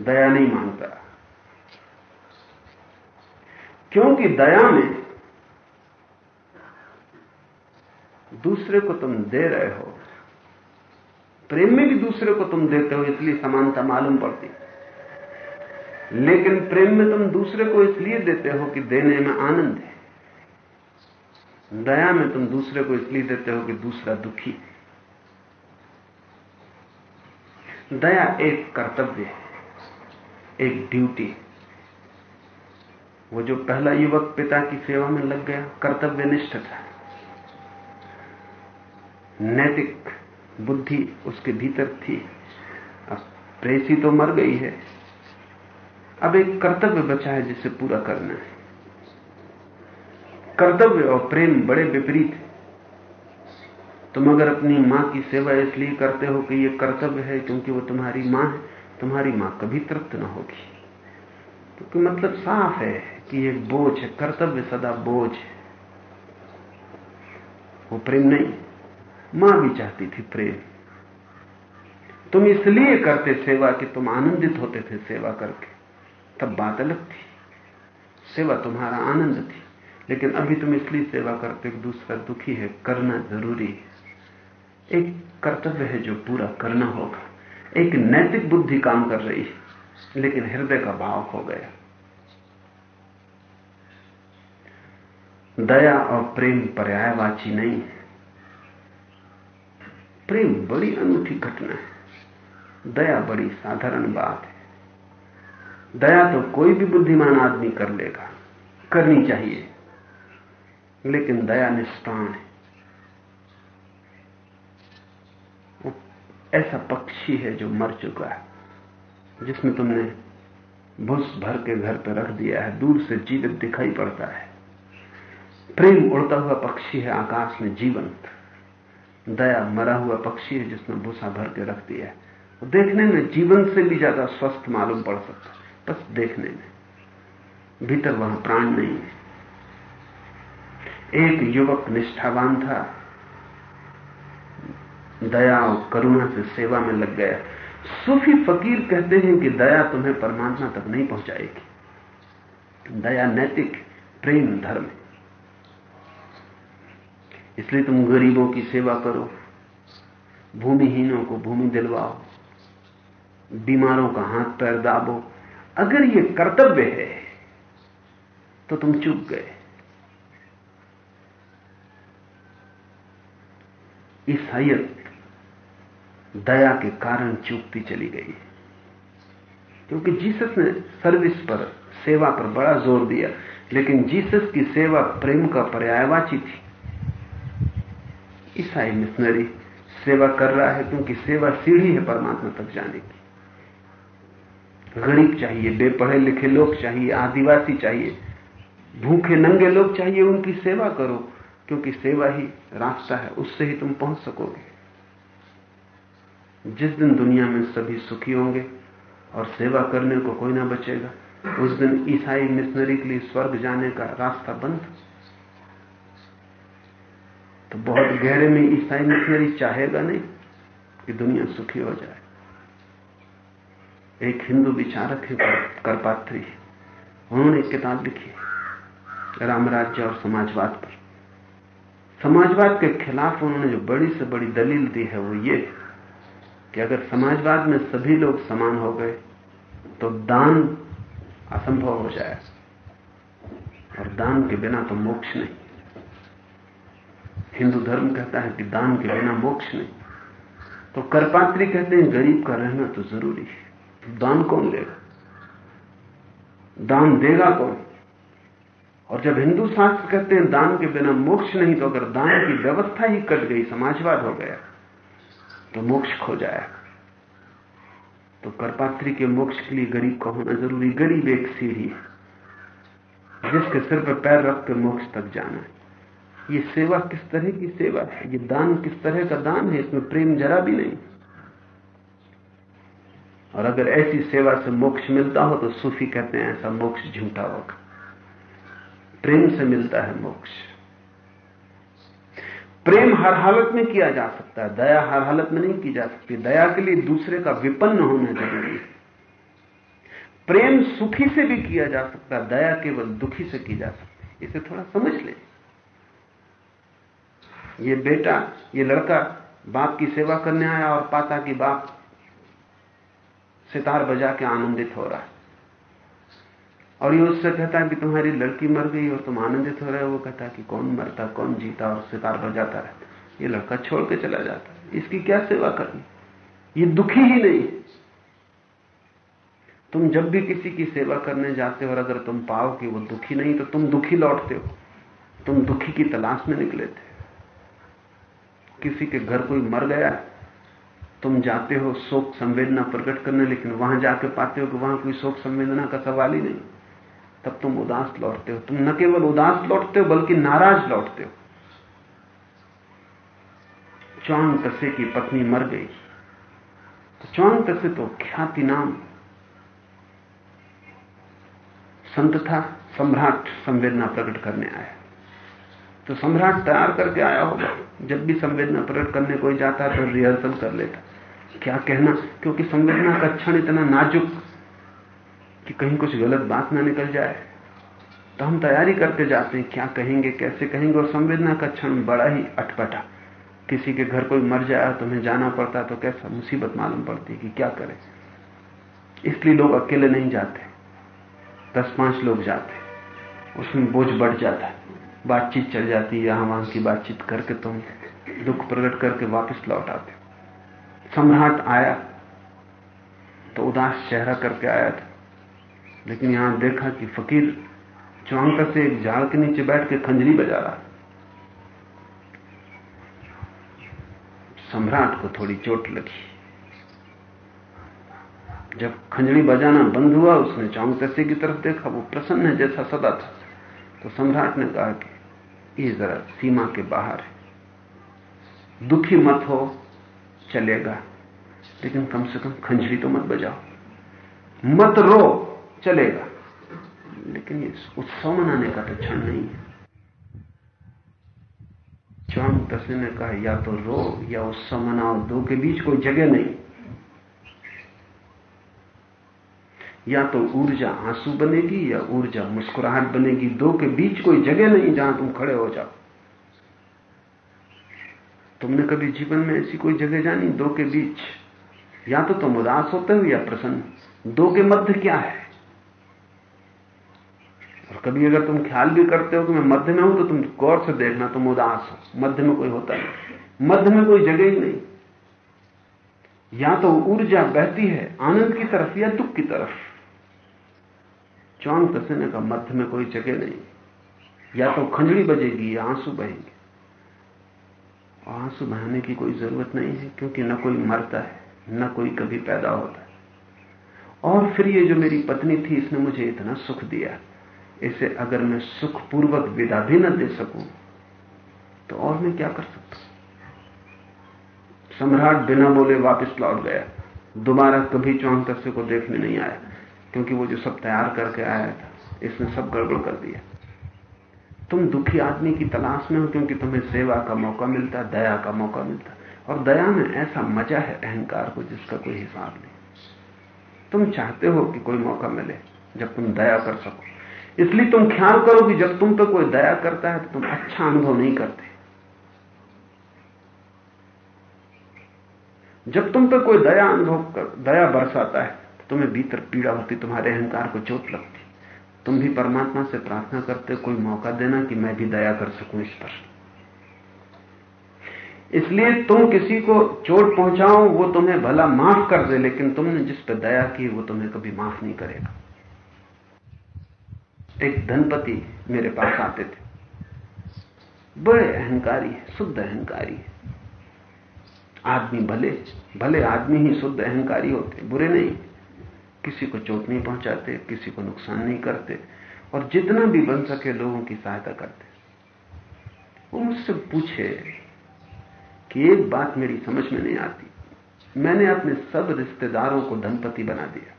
Speaker 3: दया नहीं माँगता क्योंकि दया में दूसरे को तुम दे रहे हो, प्रेम में भी दूसरे को तुम देते हो, इसलिए समानता मालूम पड़ती। लेकिन प्रेम में तुम दूसरे को इसलिए देते हो कि देने में आनंद है। दया में तुम दूसरे को इसलिए देते हो कि दूसरा दुखी दया एक कर्तव्य है, एक ड्यूटी वो जो पहला युवक पिता की सेवा में लग गया कर्तव्य निष्ठ था। नैतिक बुद्धि उसके भीतर थी। अब प्रेसी तो मर गई है। अब एक कर्तव्य बचा है जिसे पूरा करना है। कर्तव्य और प्रेम बड़े विपरीत तुम अगर अपनी माँ की सेवा इसलिए करते हो कि ये कर्तव्य है क्योंकि वो तुम्हारी माँ है, तुम्हारी माँ कभी तृप्त न होगी। क्योंकि तो मतलब साफ़ है कि ये बोझ है, कर्तव्य सदा बोझ है। वो प्रेम नहीं, माँ भी चाहती थी प्रेम। तुम इसलिए करते सेवा कि तुम आनंदित होते थे सेवा करके। तब बात अलग थी। सेवा तुम्हारा आनंद थी। लेकिन अभी तुम इसलिए सेवा करते हो दूसरा दुखी है, करना ज़रूरी है। एक कर्तव्य है जो पूरा करना होगा। एक नैतिक बुद्धि काम कर रही है, लेकिन हृदय का भाव हो गया। दया और प्रेम पर्यायवाची नहीं है। प्रेम बड़ी अनूठी घटना है। दया बड़ी साधारण बात है। दया तो कोई भी बुद्धिमान आदमी कर लेगा। करनी चाहिए। लेकिन दया निष्प्राण है। वो ऐसा पक्षी है जो मर चुका है, जिसमें तुमने भूस भर के घर पर रख दिया है। दूर से जीवित दिखाई पड़ता है। प्रेम उड़ता हुआ पक्षी है, आकाश में जीवंत। दया मरा हुआ पक्षी है, जिसने भूसा भर के रख दिया है। देखने में जीवन से भी ज़्यादा स्वस्थ मालूम पड़ सकता है। बस देखने में भीतर वहाँ प्राण नहीं है। एक युवक निष्ठावान था। दया और करुणा से सेवा में लग गया। सूफी फकीर कहते हैं कि दया तुम्हें परमात्मा तक नहीं पहुंचाएगी। दया नैतिक, प्रेम, धर्म। इसलिए तुम गरीबों की सेवा करो, भूमिहीनों को भूमि दिलवाओ, बीमारों का हाथ पैर दाबो अगर ये कर्तव्य है तो तुम चूक गए। ईसाइत दया के कारण चूकती चली गई क्योंकि जीसस ने सर्विस पर, सेवा पर बड़ा ज़ोर दिया, लेकिन जीसस की सेवा प्रेम का पर्यायवाची थी। ईसाई मिशनरी सेवा कर रहा है, क्योंकि सेवा सीढ़ी है परमात्मा तक जाने की। गरीब चाहिए, बेपढ़े लिखे लोग चाहिए, आदिवासी चाहिए, भूखे नंगे लोग चाहिए, उनकी सेवा करो, क्योंकि सेवा ही रास्ता है, उससे ही तुम पहुँच सकोगे। जिस दिन दुनिया में सभी सुखी होंगे और सेवा करने को कोई ना बचेगा, उस दिन ईसाई मिशनरी के लिए स्वर्ग जाने का रास्ता बंद। तो बहुत गहरे में ईसाई मिशनरी चाहेगा नहीं कि दुनिया सुखी हो जाए। एक हिंदू विचारक है करपात्री उन्होंने एक किताब लिखी रामराज्य और समाजवाद पर। समाजवाद के खिलाफ उन्होंने जो बड़ी से बड़ी दलील दी है, वो ये कि अगर समाजवाद में सभी लोग समान हो गए तो दान असंभव हो जाए। और दान के बिना तो मोक्ष नहीं। हिंदू धर्म कहता है कि दान के बिना मोक्ष नहीं। तो करपात्री कहते हैं, गरीब का रहना तो ज़रूरी है। दान कौन लेगा? दान देगा कौन? और जब हिंदू शास्त्र कहते हैं दान के बिना मोक्ष नहीं तो अगर दान की व्यवस्था ही कट गई, समाजवाद हो गया तो मोक्ष खो जाएगा तो करपात्री के मोक्ष के लिए गरीब का होना ज़रूरी, गरीब एक सीढ़ी है, जिसके सिर पर पैर रख कर मोक्ष तक जाना है। ये सेवा किस तरह की सेवा है? ये दान किस तरह का दान है? इसमें प्रेम जरा भी नहीं। और अगर ऐसी सेवा से मोक्ष मिलता हो तो सूफी कहते हैं, ऐसा मोक्ष झूठा होगा। प्रेम से मिलता है मोक्ष। प्रेम हर हालत में किया जा सकता है, दया हर हालत में नहीं की जा सकती। दया के लिए दूसरे का विपन्न होना ज़रूरी है। प्रेम सुखी से भी किया जा सकता है, दया केवल दुखी से की जा सकती इसे थोड़ा समझ ले। ये बेटा, ये लड़का बाप की सेवा करने आया और पाता कि बाप सितार बजा के आनंदित हो रहा है। और ये उससे कहता है कि तुम्हारी लड़की मर गई और तुम आनंदित हो रहे हो। वो कहता है कि कौन मरता, कौन जीता और सितार बजाता रहता ये लड़का छोड़ के चला जाता है। इसकी क्या सेवा करनी? ये दुखी ही नहीं तुम जब भी किसी की सेवा करने जाते हो और अगर तुम पाओ कि वो दुखी नहीं तो तुम दुखी लौटते हो। तुम दुखी की तलाश में निकले थे। किसी के घर कोई मर गया तुम जाते हो शोक संवेदना प्रकट करने, लेकिन वहाँ जाके पाते हो कि वहाँ कोई शोक संवेदना का सवाल ही नहीं। तब तुम उदास लौटते हो। तुम न केवल उदास लौटते हो, बल्कि नाराज़ लौटते हो। चौंग तसे की पत्नी मर गई। तो च्वांग तसे तो ख्याति नाम। संत था, सम्राट संवेदना प्रकट करने आया। तो सम्राट तैयार करके आया होगा। जब भी संवेदना प्रकट करने कोई जाता है तो रिहर्सल कर लेता। क्या कहना? क्योंकि संवेदना का क्षण इतना नाजुक कि कहीं कुछ गलत बात ना निकल जाए। तो हम तैयारी करके जाते हैं, क्या कहेंगे, कैसे कहेंगे? और संवेदना का क्षण बड़ा ही अटपटा। किसी के घर कोई मर जाए, तुम्हें जाना पड़ता तो कैसा मुसीबत मालूम पड़ती कि क्या करें? इसलिए लोग अकेले नहीं जाते। दस पाँच लोग जाते। उसमें बोझ बढ़ जाता। है बातचीत चल जाती है, यहाँ वहाँ की बातचीत करके तुम दुख प्रकट करके वापस लौट आते। सम्राट आया तो उदास चेहरा करके आया था। लेकिन यहाँ देखा कि फकीर चौंका से एक झाड़ के नीचे बैठ के खंजरी बजा रहा सम्राट को थोड़ी चोट लगी। जब खंजड़ी बजाना बंद हुआ, उसने चौंकसे की तरफ़ देखा, वो प्रसन्न है जैसा सदा था। तो सम्राट ने कहा कि, ये जरा सीमा के बाहर है। दुखी मत हो चलेगा। लेकिन कम से कम खंजरी तो मत बजाओ। मत रो, चलेगा। लेकिन ये उत्सव मनाने का तो क्षण नहीं है। चौंग तसे ने कहा, या तो रो, या उत्सव मनाओ, दो के बीच कोई जगह नहीं। या तो ऊर्जा आँसू बनेगी, या ऊर्जा मुस्कुराहट बनेगी, दो के बीच कोई जगह नहीं जहाँ तुम खड़े हो जाओ। तुमने कभी जीवन में ऐसी कोई जगह जानी? दो के बीच। या तो तुम उदास होते हो या प्रसन्न। दो के मध्य क्या है? और कभी अगर तुम ख्याल भी करते हो कि मैं मध्य में हूँ तो तुम गौर से देखना, तुम उदास हो। मध्य में कोई होता नहीं। मध्य में कोई जगह ही नहीं। या तो ऊर्जा बहती है, आनंद की तरफ़, या दुख की तरफ़। चौंग तसेने का मध्य में कोई जगह नहीं। या तो खंजड़ी बजेगी, या आँसू बहेंगे। आँसू बहाने की कोई ज़रूरत नहीं है, क्योंकि न कोई मरता है, न कोई कभी पैदा होता है। और फिर ये जो मेरी पत्नी थी, इसने मुझे इतना सुख दिया। इसे अगर मैं सुखपूर्वक विदा भी न दे सकूँ तो और मैं क्या कर सकता सम्राट बिना बोले वापस लौट गया। दोबारा कभी चौंग तस्से को देखने नहीं आया, क्योंकि वो जो सब तैयार करके आया था, इसने सब गड़बड़ कर दिया। तुम दुखी आदमी की तलाश में हो, क्योंकि तुम्हें सेवा का मौका मिलता है दया का मौका मिलता। है और दया में ऐसा मज़ा है, अहंकार को, जिसका कोई हिसाब नहीं। तुम चाहते हो कि कोई मौका मिले, जब तुम दया कर सको। इसलिए तुम ख्याल करो कि जब तुम पे कोई दया करता है तो तुम अच्छा अनुभव नहीं करते। जब तुम पे कोई दया अनुभव कर, दया बरसाता है तो तुम्हें भीतर पीड़ा होती, तुम्हारे अहंकार को चोट लगती। तुम भी परमात्मा से प्रार्थना करते कोई मौका देना कि मैं भी दया कर सकूँ इस पर। इसलिए तुम किसी को चोट पहुंचाओ, वो तुम्हें भला माफ़ कर दे, लेकिन तुमने जिस पर दया की, वो तुम्हें कभी माफ़ नहीं करेगा। एक धनपति मेरे पास आते थे। बड़े अहंकारी, शुद्ध अहंकारी। आदमी भले भले आदमी ही शुद्ध अहंकारी होते, बुरे नहीं। किसी को चोट नहीं पहुंचाते, किसी को नुकसान नहीं करते और जितना भी बन सके लोगों की सहायता करते। वो मुझसे पूछे कि एक बात मेरी समझ में नहीं आती। मैंने अपने सब रिश्तेदारों को धनपति बना दिया।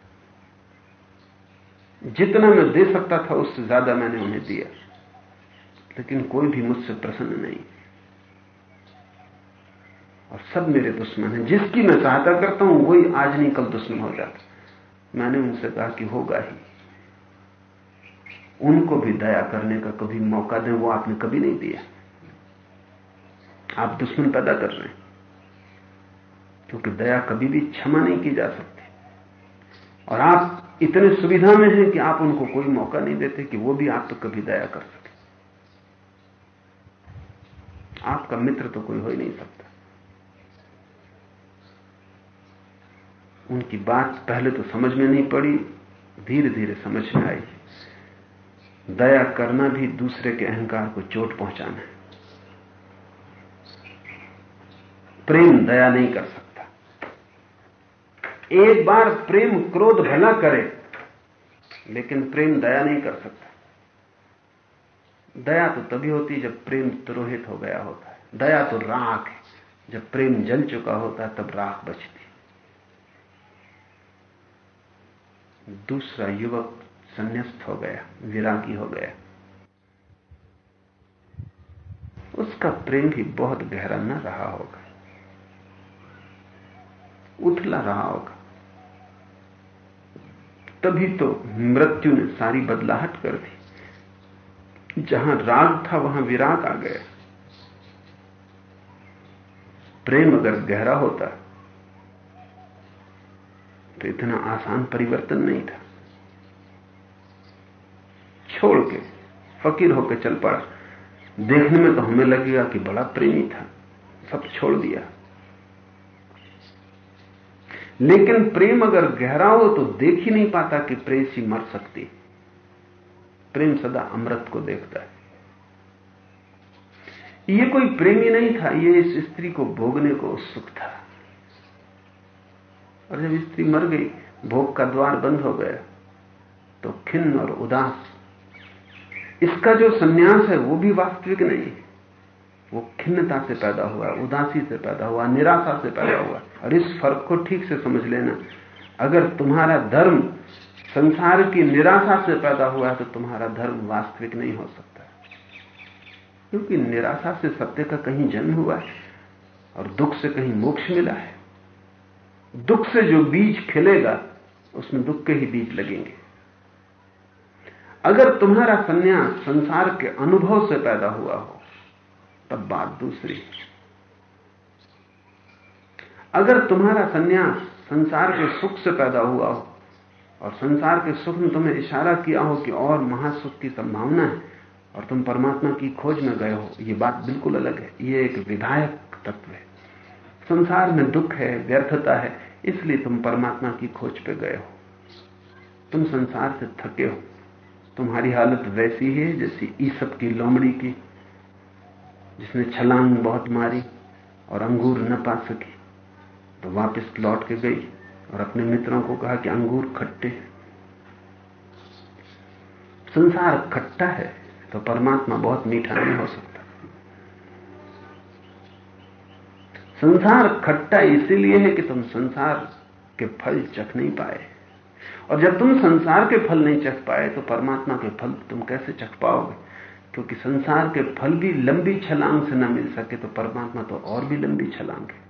Speaker 3: जितना मैं दे सकता था, उससे ज़्यादा मैंने उन्हें दिया। लेकिन कोई भी मुझसे प्रसन्न नहीं। और सब मेरे दुश्मन हैं। जिसकी मैं सहायता करता हूँ, वही आज नहीं, कल दुश्मन हो जाता। मैंने उनसे कहा कि होगा ही। उनको भी दया करने का कभी मौका दें, वो आपने कभी नहीं दिया। आप दुश्मन पैदा कर रहे हैं, क्योंकि दया कभी भी क्षमा नहीं की जा सकती। और आप इतने सुविधा में हैं कि आप उनको कोई मौका नहीं देते कि वो भी आप तो कभी दया कर सके। आपका मित्र तो कोई हो ही नहीं सकता। उनकी बात पहले तो समझ में नहीं पड़ी धीरे धीरे समझ में आई। दया करना भी दूसरे के अहंकार को चोट पहुंचाना है। प्रेम दया नहीं कर सकता। एक बार प्रेम क्रोध भला करे, लेकिन प्रेम दया नहीं कर सकता। दया तो तभी होती जब प्रेम तुरोहित हो गया होता है। दया तो राख है। जब प्रेम जल चुका होता है, तब राख बचती दूसरा युवक संन्यास्त हो गया, विरागी हो गया। उसका प्रेम भी बहुत गहरा न रहा होगा। उथला रहा होगा। तभी तो मृत्यु ने सारी बदलाहट कर दी। जहाँ राग था, वहाँ विराग आ गया। प्रेम अगर गहरा होता तो इतना आसान परिवर्तन नहीं था। छोड़ के, फकीर होकर चल पड़ा। देखने में तो हमें लगेगा कि बड़ा प्रेमी था। सब छोड़ दिया। लेकिन प्रेम अगर गहरा हो तो देख ही नहीं पाता कि प्रेसी मर सकती। प्रेम सदा अमृत को देखता है। ये कोई प्रेमी नहीं था, ये इस स्त्री को भोगने को उत्सुक था। और जब स्त्री मर गई, भोग का द्वार बंद हो गया तो खिन्न और उदास। इसका जो सन्यास है, वो भी वास्तविक नहीं। है वो खिन्नता से पैदा हुआ, उदासी से पैदा हुआ, निराशा से पैदा हुआ। और इस फ़र्क को ठीक से समझ लेना। अगर तुम्हारा धर्म संसार की निराशा से पैदा हुआ है तो तुम्हारा धर्म वास्तविक नहीं हो सकता। क्योंकि निराशा से सत्य का कहीं जन्म हुआ है, और दुख से कहीं मोक्ष मिला है। दुख से जो बीज खिलेगा, उसमें दुख के ही बीज लगेंगे। अगर तुम्हारा संन्यास संसार के अनुभव से पैदा हुआ हो, तब बात दूसरी अगर तुम्हारा संन्यास संसार के सुख से पैदा हुआ हो, और संसार के सुख में तुम्हें इशारा किया हो कि और महासुख की संभावना है, और तुम परमात्मा की खोज में गए हो यह बात बिल्कुल अलग है। यह एक विधायक तत्व है। संसार में दुख है, व्यर्थता है, इसलिए तुम परमात्मा की खोज पे गए हो। तुम संसार से थके हो। तुम्हारी हालत वैसी है जैसी ईसप की लोमड़ी की, जिसने छलांग बहुत मारी और अंगूर न पा सकी। तो वापस लौट के गई और अपने मित्रों को कहा कि अंगूर खट्टे संसार खट्टा है तो परमात्मा बहुत मीठा नहीं हो सकता। संसार खट्टा इसीलिए है कि तुम संसार के फल चख नहीं पाए। और जब तुम संसार के फल नहीं चख पाए तो परमात्मा के फल तुम कैसे चख पाओगे? क्योंकि संसार के फल भी लंबी छलांग से न मिल सके तो परमात्मा तो और भी लंबी छलांग है।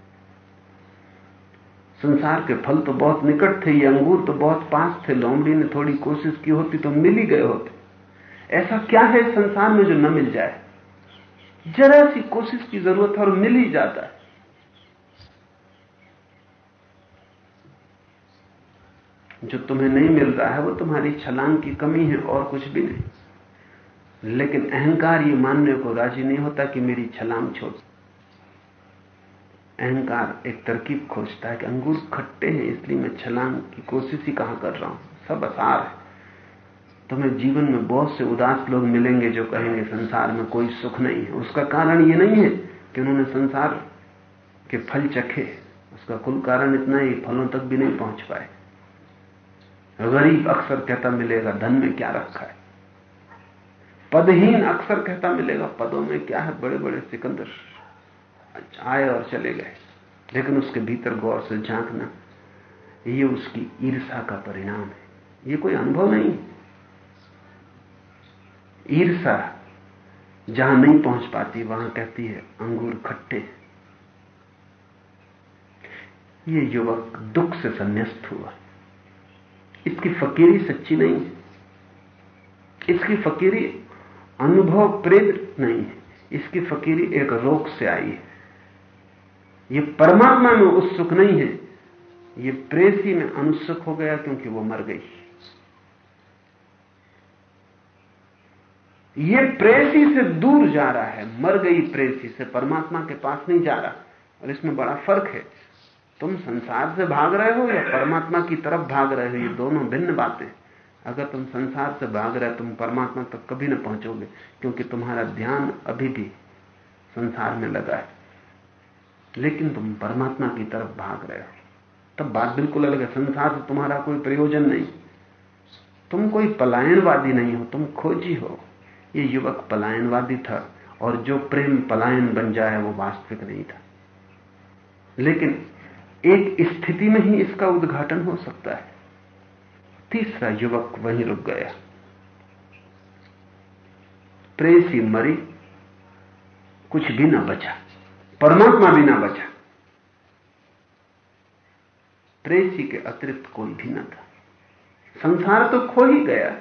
Speaker 3: संसार के फल तो बहुत निकट थे, ये अंगूर तो बहुत पास थे, लोमड़ी ने थोड़ी कोशिश की होती तो मिल ही गए होते। ऐसा क्या है संसार में जो न मिल जाए? जरा सी कोशिश की ज़रूरत है और मिल ही जाता है। जो तुम्हें नहीं मिल रहा है, वो तुम्हारी छलांग की कमी है और कुछ भी नहीं। लेकिन अहंकार ये मानने को राज़ी नहीं होता कि मेरी छलांग छोड़ अहंकार एक तरकीब खोजता है कि अंगूर खट्टे हैं, इसलिए मैं छलांग की कोशिश ही कहाँ कर रहा हूँ? सब असार है। तुम्हें जीवन में बहुत से उदास लोग मिलेंगे जो कहेंगे, संसार में कोई सुख नहीं है। उसका कारण ये नहीं है कि उन्होंने संसार के फल चखे उसका कुल कारण इतना ही फलों तक भी नहीं पहुँच पाए। गरीब अक्सर कहता मिलेगा, धन में क्या रखा है? पदहीन अक्सर कहता मिलेगा, पदों में क्या है? बड़े बड़े सिकंदर आए और चले गए। लेकिन उसके भीतर गौर से झांकना, ये उसकी ईर्षा का परिणाम है। ये कोई अनुभव नहीं। ईर्षा जहाँ नहीं पहुँच पाती, वहाँ कहती है, अंगूर खट्टे ये युवक दुख से संन्यास्त हुआ। इसकी फकीरी सच्ची नहीं है। इसकी फकीरी अनुभव प्रेरित नहीं है। इसकी फकीरी एक रोग से आई है। ये परमात्मा में उत्सुक नहीं है। ये प्रेसी में अनुत्सुक हो गया क्योंकि वो मर गई। ये प्रेसी से दूर जा रहा है। मर गई प्रेसी से। परमात्मा के पास नहीं जा रहा। और इसमें बड़ा फ़र्क है। तुम संसार से भाग रहे हो या परमात्मा की तरफ़ भाग रहे हो? ये दोनों भिन्न बातें। अगर तुम संसार से भाग रहे हो तुम परमात्मा तक कभी न पहुंचोगे, क्योंकि तुम्हारा ध्यान अभी भी संसार में लगा है। लेकिन तुम परमात्मा की तरफ़ भाग रहे हो। तब बात बिल्कुल अलग है। संसार से तुम्हारा कोई प्रयोजन नहीं। तुम कोई पलायनवादी नहीं हो, तुम खोजी हो। ये युवक पलायनवादी था, और जो प्रेम पलायन बन जाए वो वास्तविक नहीं था। लेकिन एक स्थिति में ही इसका उद्घाटन हो सकता है। तीसरा युवक वहीं रुक गया। प्रेसी मरी। कुछ भी ना बचा। परमात्मा भी ना बचा। प्रेसी के अतिरिक्त कोई भी ना था। संसार तो खो ही गया।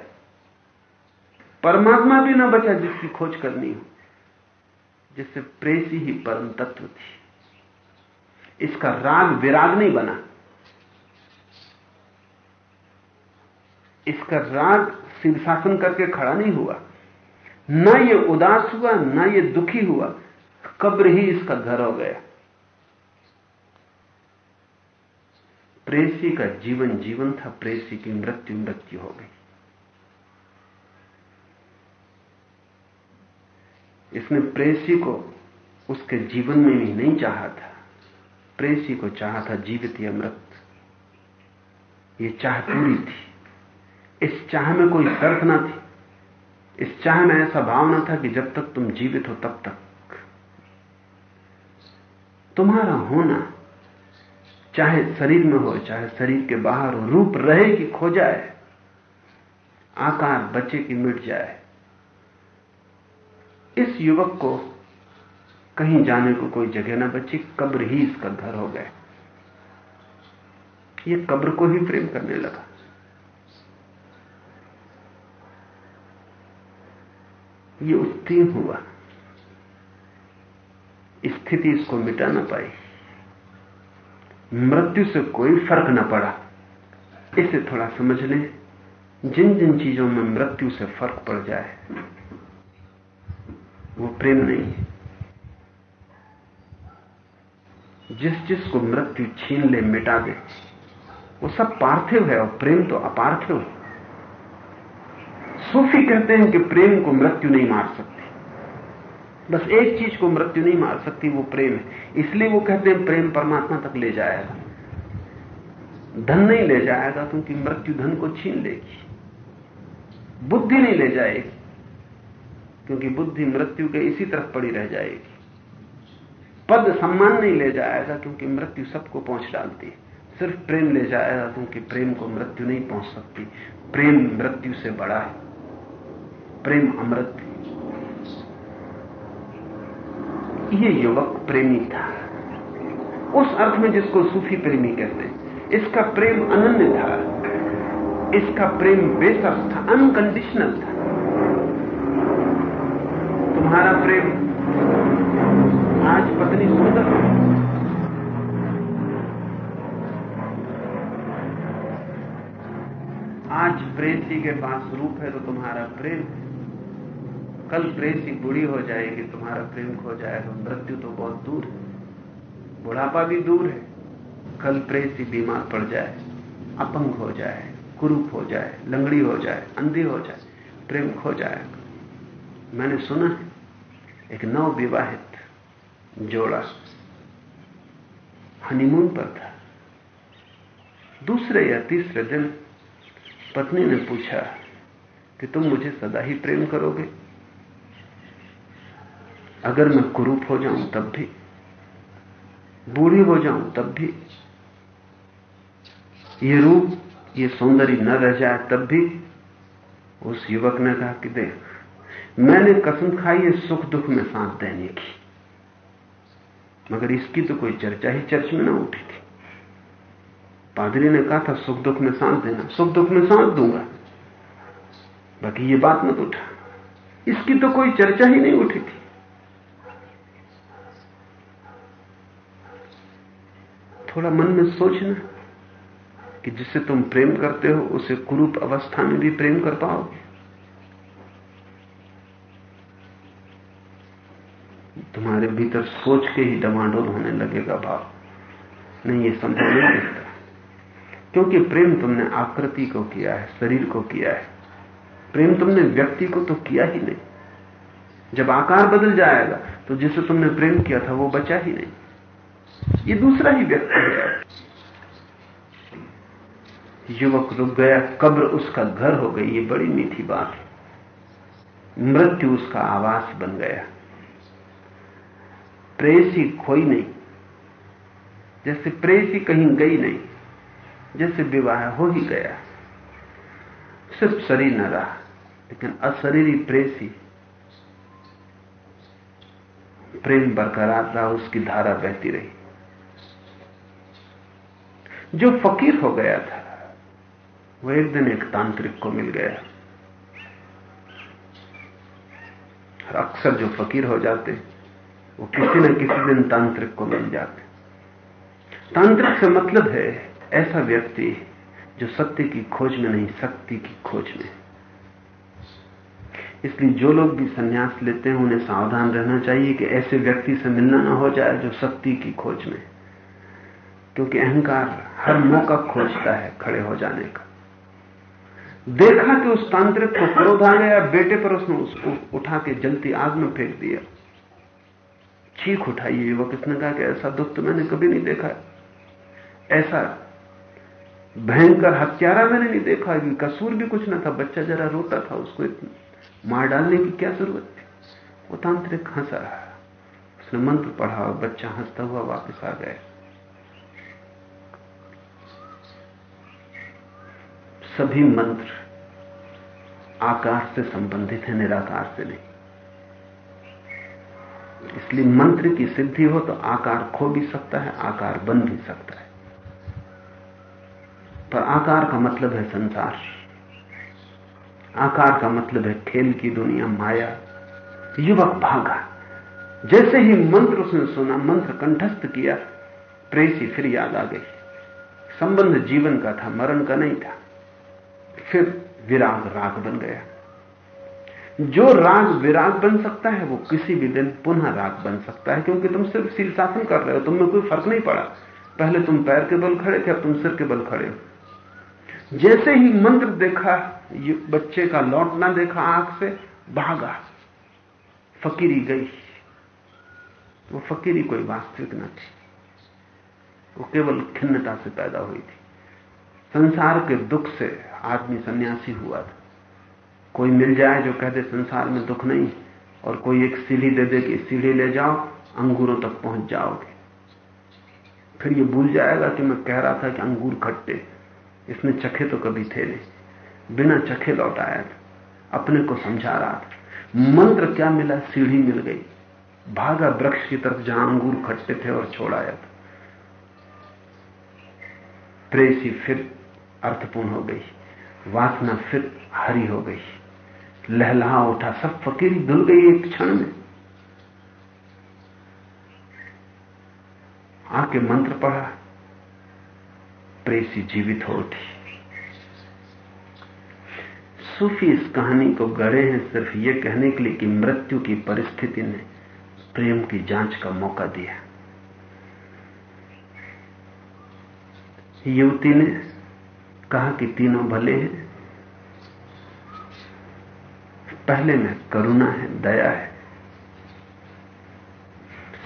Speaker 3: परमात्मा भी ना बचा जिसकी खोज करनी हो। जिससे प्रेसी ही परम तत्व थी। इसका राग विराग नहीं बना। इसका राग शीर्षासन करके खड़ा नहीं हुआ। न ये उदास हुआ, न ये दुखी हुआ। कब्र ही इसका घर हो गया। प्रेसी का जीवन जीवन था, प्रेसी की मृत्यु मृत्यु हो गई। इसने प्रेसी को उसके जीवन में भी नहीं चाहा था। प्रेसी को चाहा था जीवित या मृत। ये चाह पूरी थी। इस चाह में कोई शर्त ना थी। इस चाह में ऐसा भाव न था कि जब तक तुम जीवित हो तब तक। तुम्हारा होना, चाहे शरीर में हो, चाहे शरीर के बाहर हो, रूप रहे कि खो जाए, आकार बचे कि मिट जाए। इस युवक को कहीं जाने को कोई जगह ना बची, कब्र ही इसका घर हो गया। ये कब्र को ही प्रेम करने लगा। ये उत्तीर्ण हुआ। स्थिति इसको मिटा ना पाई। मृत्यु से कोई फ़र्क न पड़ा। इसे थोड़ा समझ लें, जिन जिन चीज़ों में मृत्यु से फ़र्क पड़ जाए, वो प्रेम नहीं है। जिस जिस को मृत्यु छीन ले, मिटा दे। वो सब पार्थिव है और प्रेम तो अपार्थिव है। सूफी कहते हैं कि प्रेम को मृत्यु नहीं मार सकती। बस एक चीज़ को मृत्यु नहीं मार सकती, वो प्रेम है। इसलिए वो कहते हैं, प्रेम परमात्मा तक ले जाएगा। धन नहीं ले जाएगा, क्योंकि मृत्यु धन को छीन लेगी। बुद्धि नहीं ले जाएगी, क्योंकि बुद्धि मृत्यु के इसी तरफ़ पड़ी रह जाएगी। पद सम्मान नहीं ले जाएगा, क्योंकि मृत्यु सबको पहुँच डालती है। सिर्फ़ प्रेम ले जाएगा, क्योंकि प्रेम को मृत्यु नहीं पहुँच सकती। प्रेम मृत्यु से बड़ा है। प्रेम अमृत ये युवक प्रेमी था। उस अर्थ में जिसको सूफी प्रेमी कहते हैं, इसका प्रेम अनन्य था। इसका प्रेम बेसर था अनकंडीशनल था। तुम्हारा प्रेम आज पत्नी सुंदर आज प्रेसी के पास रूप है तो तुम्हारा प्रेम कल प्रेसी बुढ़ी हो जाएगी, तुम्हारा प्रेम खो जाएगा, मृत्यु तो बहुत दूर है। बुढ़ापा भी दूर है। कल प्रेसी बीमार पड़ जाए, अपंग हो जाए, कुरूप हो जाए, लंगड़ी हो जाए, अंधी हो जाए, प्रेम खो जाएगा। मैंने सुना है, एक नव विवाहित जोड़ा। हनीमून पर था। दूसरे या तीसरे दिन पत्नी ने पूछा कि तुम मुझे सदा ही प्रेम करोगे? अगर मैं कुरूप हो जाऊँ तब भी, बूढ़ी हो जाऊँ तब भी, ये रूप, ये सौंदर्य न रह जाए तब भी, उस युवक ने कहा कि देख, मैंने कसम खाई है सुख दुख में सांस देने की। मगर इसकी तो कोई चर्चा ही चर्च में ना उठी थी। पादरी ने कहा था, सुख दुख में सांस देना, सुख दुख में सांस दूँगा। बाकी ये बात मत उठा। इसकी तो कोई चर्चा ही नहीं उठी थी। थोड़ा मन में सोचना कि जिससे तुम प्रेम करते हो, उसे कुरूप अवस्था में भी प्रेम कर पाओगे। तुम्हारे भीतर सोच के ही डमाडोल होने लगेगा भाव नहीं, ये संभव नहीं दिखता क्योंकि प्रेम तुमने आकृति को किया है, शरीर को किया है। प्रेम तुमने व्यक्ति को तो किया ही नहीं। जब आकार बदल जाएगा तो जिसे तुमने प्रेम किया था, वो बचा ही नहीं। ये दूसरा ही व्यक्ति है। युवक रुक गया, कब्र उसका घर हो गई, ये बड़ी मीठी बात है। मृत्यु उसका आवास बन गया। प्रेसी खोई नहीं, जैसे प्रेसी कहीं गई नहीं, जैसे विवाह हो ही गया। सिर्फ़ शरीर न रहा, लेकिन अशरीरी प्रेसी, प्रेम बरकरार रहा, उसकी धारा बहती रही। जो फकीर हो गया था, वो एक दिन एक तांत्रिक को मिल गया। अक्सर जो फकीर हो जाते वो किसी न किसी दिन तांत्रिक को मिल जाते। तांत्रिक से मतलब है ऐसा व्यक्ति जो सत्य की खोज में नहीं, शक्ति की खोज में। इसलिए जो लोग भी सन्यास लेते हैं, उन्हें सावधान रहना चाहिए कि ऐसे व्यक्ति से मिलना ना हो जाए जो शक्ति की खोज में। क्योंकि अहंकार हर मौका खोजता है खड़े हो जाने का। देखा कि उस तांत्रिक को क्रोध आ गया बेटे पर उसने उसको उठा के जलती आग में फेंक दिया। चीख उठाई युवक इसने कहा कि ऐसा दुख तो मैंने कभी नहीं देखा। ऐसा भयंकर हत्यारा मैंने नहीं देखा, कि कसूर भी कुछ ना था, बच्चा जरा रोता था, उसको मार डालने की क्या ज़रूरत थी? वो तांत्रिक हंसा रहा। उसने मंत्र पढ़ा और बच्चा हंसता हुआ वापस आ गया। सभी मंत्र आकाश से संबंधित है, निराकार से नहीं। इसलिए मंत्र की सिद्धि हो तो आकार खो भी सकता है, आकार बन भी सकता है। पर आकार का मतलब है संसार। आकार का मतलब है खेल की दुनिया, माया, युवक भागा। जैसे ही मंत्र उसने सुना, मंत्र कंठस्थ किया, प्रेसी फिर याद आ गई। संबंध जीवन का था, मरण का नहीं था। फिर विराग राग बन गया। जो राग विराग बन सकता है, वो किसी भी दिन पुनः राग बन सकता है, क्योंकि तुम सिर्फ़ शील शासन कर रहे हो, तुम में कोई फ़र्क नहीं पड़ा। पहले तुम पैर के बल खड़े थे, अब तुम सिर के बल खड़े हो। जैसे ही मंत्र देखा बच्चे का लौटना देखा आँख से, भागा, फकीरी गई। वो फकीरी कोई वास्तविक न थी। वो केवल खिन्नता से पैदा हुई थी। संसार के दुख से आदमी सन्यासी हुआ था। कोई मिल जाए जो कह दे संसार में दुख नहीं, और कोई एक सीढ़ी दे दे कि सीढ़ी ले जाओ, अंगूरों तक पहुँच जाओगे। फिर ये भूल जाएगा कि मैं कह रहा था कि अंगूर खट्टे इसने चखे तो कभी थे नहीं। बिना चखे लौट आया था, अपने को समझा रहा था। मंत्र क्या मिला? सीढ़ी मिल गई। भागा वृक्ष की तरफ़ जहाँ अंगूर खट्टे थे और छोड़ाया था। प्रेसी फिर अर्थपूर्ण हो गई। वासना फिर हरी हो गई। लहलहा उठा, सब फकीरी धुल गई एक क्षण में। आके मंत्र पढ़ा, प्रेसी जीवित हो उठी। सूफी इस कहानी को गढ़े हैं सिर्फ़ यह कहने के लिए कि मृत्यु की परिस्थिति ने प्रेम की जाँच का मौका दिया। युवती ने कहा कि तीनों भले हैं पहले में करुणा है, दया है,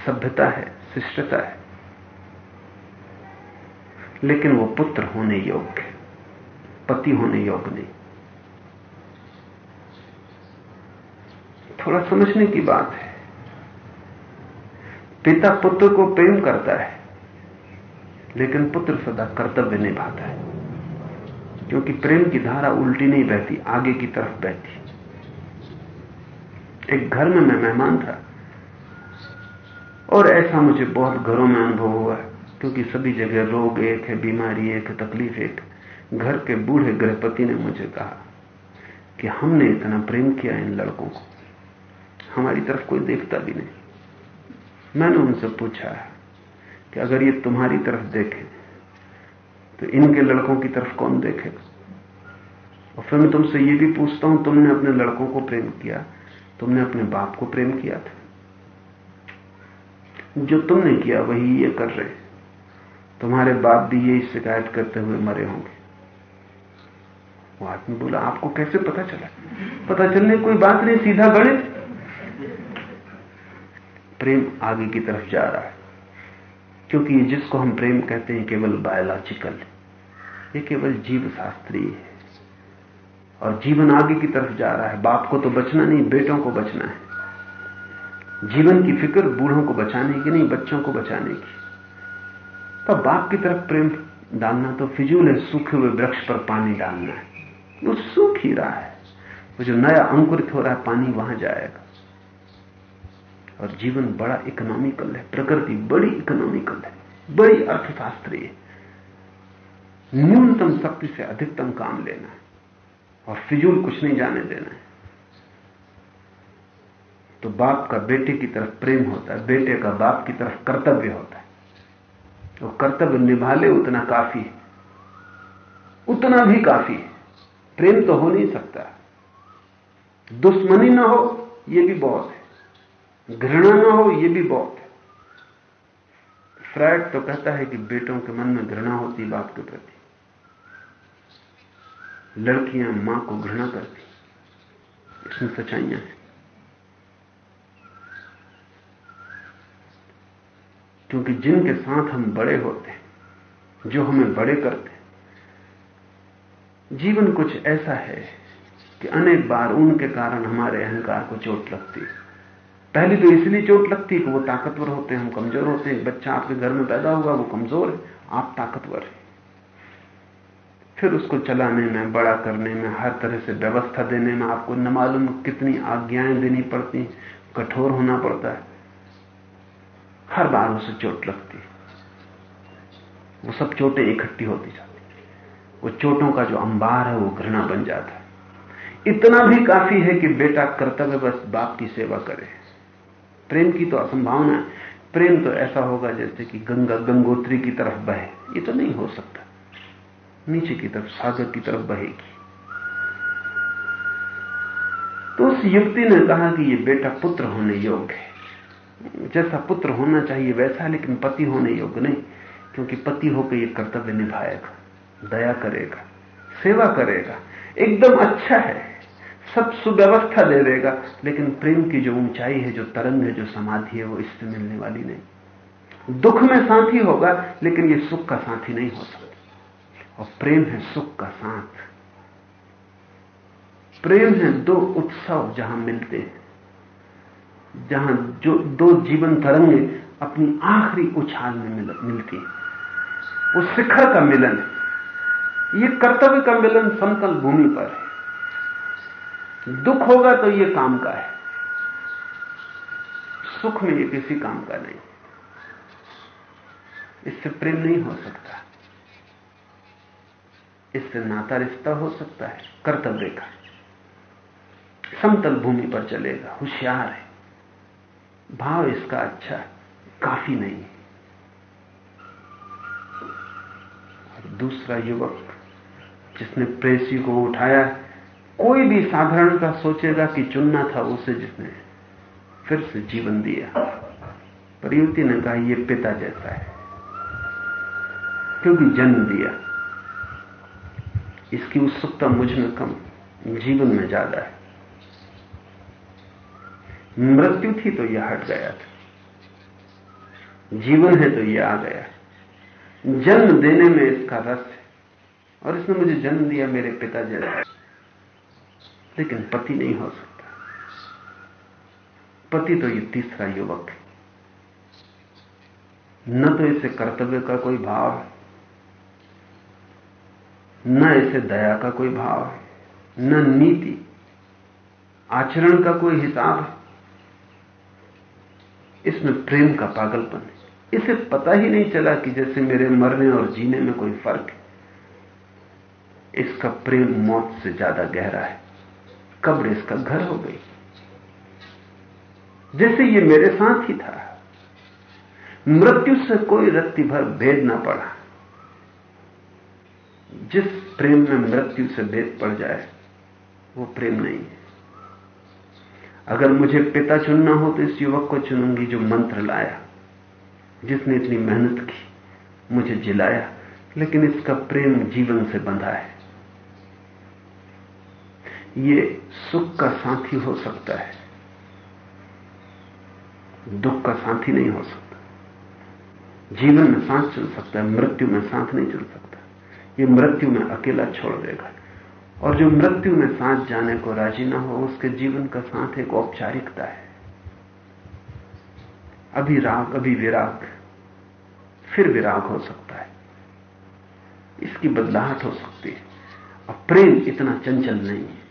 Speaker 3: सभ्यता है, शिष्टता है। लेकिन वो पुत्र होने योग्य पति होने योग्य नहीं। थोड़ा समझने की बात है। पिता पुत्र को प्रेम करता है, लेकिन पुत्र सदा कर्तव्य निभाता है, क्योंकि प्रेम की धारा उल्टी नहीं बहती, आगे की तरफ़ बहती। एक घर में मैं मेहमान था। और ऐसा मुझे बहुत घरों में अनुभव हुआ, क्योंकि सभी जगह रोग एक है, बीमारी एक है, तकलीफ़ एक घर के बूढ़े गृहपति ने मुझे कहा कि हमने इतना प्रेम किया इन लड़कों को। हमारी तरफ़ कोई देखता भी नहीं। मैंने उनसे पूछा कि अगर ये तुम्हारी तरफ़ देखे तो इनके लड़कों की तरफ़ कौन देखेगा? और फिर मैं तुमसे ये भी पूछता हूँ, तुमने अपने लड़कों को प्रेम किया तुमने अपने बाप को प्रेम किया था। जो तुमने किया, वही ये कर रहे तुम्हारे बाप भी यही शिकायत करते हुए मरे होंगे। वो आदमी बोला, आपको कैसे पता चला? पता चलने कोई बात नहीं, सीधा गणित। प्रेम आगे की तरफ़ जा रहा है। क्योंकि जिसको हम प्रेम कहते हैं केवल बायोलॉजिकल ये केवल जीव शास्त्रीय है। और जीवन आगे की तरफ़ जा रहा है। बाप को तो बचना नहीं, बेटों को बचना है। जीवन की फ़िक्र बूढ़ों को बचाने की नहीं, बच्चों को बचाने की। तो बाप की तरफ़ प्रेम डालना तो फिजूल है, सूखे हुए वृक्ष पर पानी डालना है। वो सूख ही रहा है। वो जो नया अंकुरित हो रहा है, पानी वहाँ जाएगा। और जीवन बड़ा इकोनॉमिकल है, प्रकृति बड़ी इकोनॉमिकल है, बड़ी अर्थशास्त्रीय न्यूनतम शक्ति से अधिकतम काम लेना है। और फिजूल कुछ नहीं जाने देना है। तो बाप का बेटे की तरफ़ प्रेम होता है, बेटे का बाप की तरफ़ कर्तव्य होता है। तो कर्तव्य निभा ले उतना काफ़ी है। उतना भी काफ़ी है। प्रेम तो हो नहीं सकता। दुश्मनी ना हो यह भी बहुत है। घृणा ना हो यह भी बहुत है। फ्राइड तो कहता है कि बेटों के मन में घृणा होती बाप के प्रति। लड़कियाँ माँ को घृणा करती। इसमें सच्चाइयाँ हैं। क्योंकि जिनके साथ हम बड़े होते हैं, जो हमें बड़े करते हैं, जीवन कुछ ऐसा है कि अनेक बार उनके कारण हमारे अहंकार को चोट लगती है। पहली तो इसलिए चोट लगती है कि वो ताकतवर होते हैं, हम कमज़ोर होते हैं। बच्चा आपके घर में पैदा हुआ, वो कमज़ोर है, आप ताकतवर है। फिर उसको चलाने में, बड़ा करने में, हर तरह से व्यवस्था देने में आपको न मालूम कितनी आज्ञाएँ देनी पड़ती, कठोर होना पड़ता है। हर बार उसे चोट लगती वो सब चोटें इकट्ठी होती जाती वो चोटों का जो अंबार है, वो घृणा बन जाता है। इतना भी काफ़ी है कि बेटा कर्तव्य बस बाप की सेवा करे। प्रेम की तो असंभावना है। प्रेम तो ऐसा होगा जैसे कि गंगा गंगोत्री की तरफ़ बहे। ये तो नहीं हो सकता। नीचे की तरफ़, सागर की तरफ़ बहेगी। तो उस युवती ने कहा कि ये बेटा पुत्र होने योग्य है। जैसा पुत्र होना चाहिए वैसा, लेकिन पति होने योग्य नहीं, क्योंकि पति होकर यह कर्तव्य निभाएगा, दया करेगा, सेवा करेगा, एकदम अच्छा है, सब सुव्यवस्था दे देगा, लेकिन प्रेम की जो ऊंचाई है, जो तरंग है, जो समाधि है, वो इससे मिलने वाली नहीं। दुख में साथी होगा, लेकिन ये सुख का साथी नहीं हो सकता। और प्रेम है सुख का साथ। प्रेम है दो उत्सव जहाँ मिलते हैं जहाँ जो दो जीवन तरंगे अपनी आखिरी उछाल में मिल, मिलती है। वो शिखर का मिलन है। ये कर्तव्य का मिलन समतल भूमि पर है। दुख होगा तो ये काम का है। सुख में ये किसी काम का नहीं। इससे प्रेम नहीं हो सकता। इससे नाता रिश्ता हो सकता है, कर्तव्य का। समतल भूमि पर चलेगा, होशियार है। भाव इसका अच्छा काफ़ी नहीं और दूसरा युवक, जिसने प्रेसी को उठाया, कोई भी साधारण का सोचेगा कि चुनना था उसे जिसने फिर से जीवन दिया। पर युवती ने कहा यह पिता जैसा है। क्योंकि जन्म दिया। इसकी उत्सुकता मुझमें कम, जीवन में ज़्यादा है। मृत्यु थी तो यह हट गया था। जीवन है तो यह आ गया जन्म देने में इसका रस है, और इसने मुझे जन्म दिया मेरे पिता जैसा लेकिन पति नहीं हो सकता। पति तो ये तीसरा युवक है। न तो इसे कर्तव्य का कोई भाव है न इसे दया का कोई भाव है, न नीति। आचरण का कोई हिसाब है। इसमें प्रेम का पागलपन है। इसे पता ही नहीं चला कि जैसे मेरे मरने और जीने में कोई फ़र्क है। इसका प्रेम मौत से ज़्यादा गहरा है। कब्र इसका घर हो गई। जैसे ये मेरे साथ ही था। मृत्यु से कोई रत्ती भर भेद ना पड़ा। जिस प्रेम में मृत्यु से भेद पड़ जाए, वो प्रेम नहीं है। अगर मुझे पिता चुनना हो तो इस युवक को चुनूँगी जो मंत्र लाया, जिसने इतनी मेहनत की, मुझे जिलाया, लेकिन इसका प्रेम जीवन से बंधा है। ये सुख का साथी हो सकता है, दुख का साथी नहीं हो सकता। जीवन में सांस चल सकता है, मृत्यु में साथ नहीं चल सकता। ये मृत्यु में अकेला छोड़ देगा। और जो मृत्यु में सांस जाने को राज़ी ना हो, उसके जीवन का साथ एक औपचारिकता है। अभी राग, अभी विराग, फिर विराग हो सकता है। इसकी बदलाहट हो सकती है। और प्रेम इतना चंचल नहीं है।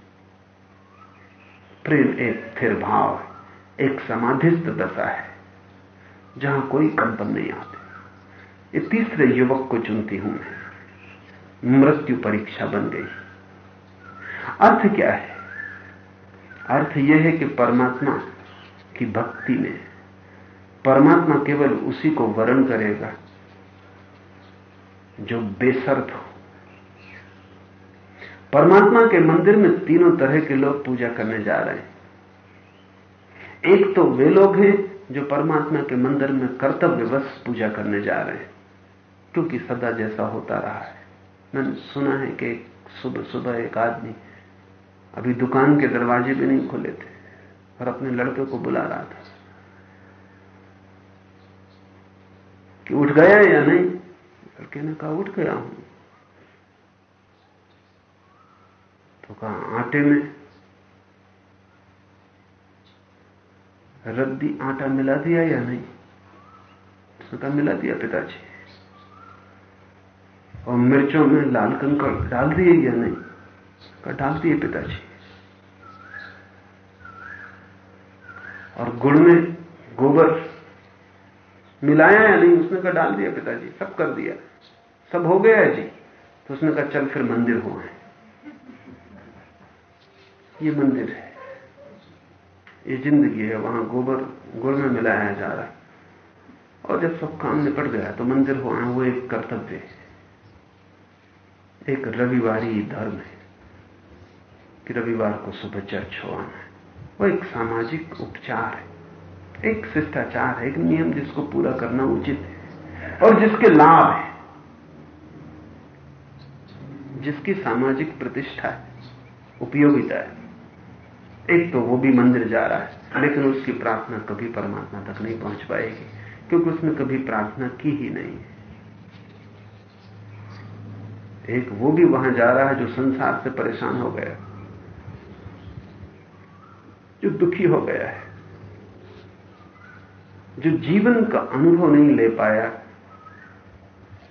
Speaker 3: प्रेम एक स्थिर भाव है, एक समाधिस्थ दशा है, जहाँ कोई कंपन नहीं आते। ये तीसरे युवक को चुनती हूँ मैं। मृत्यु परीक्षा बन गई। अर्थ क्या है? अर्थ यह है कि परमात्मा की भक्ति में परमात्मा केवल उसी को वरण करेगा जो बेसर्त हो। परमात्मा के मंदिर में तीनों तरह के लोग पूजा करने जा रहे हैं। एक तो वे लोग हैं जो परमात्मा के मंदिर में कर्तव्यवश पूजा करने जा रहे हैं, क्योंकि सदा जैसा होता रहा है। मैंने सुना है कि सुबह सुबह एक आदमी अभी दुकान के दरवाजे भी नहीं खुले थे और अपने लड़के को बुला रहा था। कि उठ गया या नहीं? लड़के ने कहा, उठ गया हूँ। तो कहा, आटे में रद्दी आटा मिला दिया या नहीं? उसने कहा, मिला दिया पिताजी। और मिर्चों में लाल कंकड़ डाल दिए या नहीं? कहा डाल दिए पिताजी। और गुड़ में गोबर मिलाया या नहीं, उसने कहा डाल दिया पिताजी, सब कर दिया। सब हो गया है जी। तो उसने कहा, चल फिर मंदिर हो है ये मंदिर है। ये ज़िंदगी है, वहाँ गोबर, गुड़ में मिलाया जा रहा है। और जब सब काम निपट गया तो मंदिर हो आए, वो एक कर्तव्य है। एक रविवारी धर्म है कि रविवार को सुबह चर्च हो आना है। वो एक सामाजिक उपचार है। एक शिष्टाचार है, एक नियम जिसको पूरा करना उचित है। और जिसके लाभ है, जिसकी सामाजिक प्रतिष्ठा है, उपयोगिता है। एक तो वो भी मंदिर जा रहा है, लेकिन उसकी प्रार्थना कभी परमात्मा तक नहीं पहुँच पाएगी, क्योंकि उसने कभी प्रार्थना की ही नहीं एक वो भी वहाँ जा रहा है जो संसार से परेशान हो गया। जो दुखी हो गया है। जो जीवन का अनुभव नहीं ले पाया,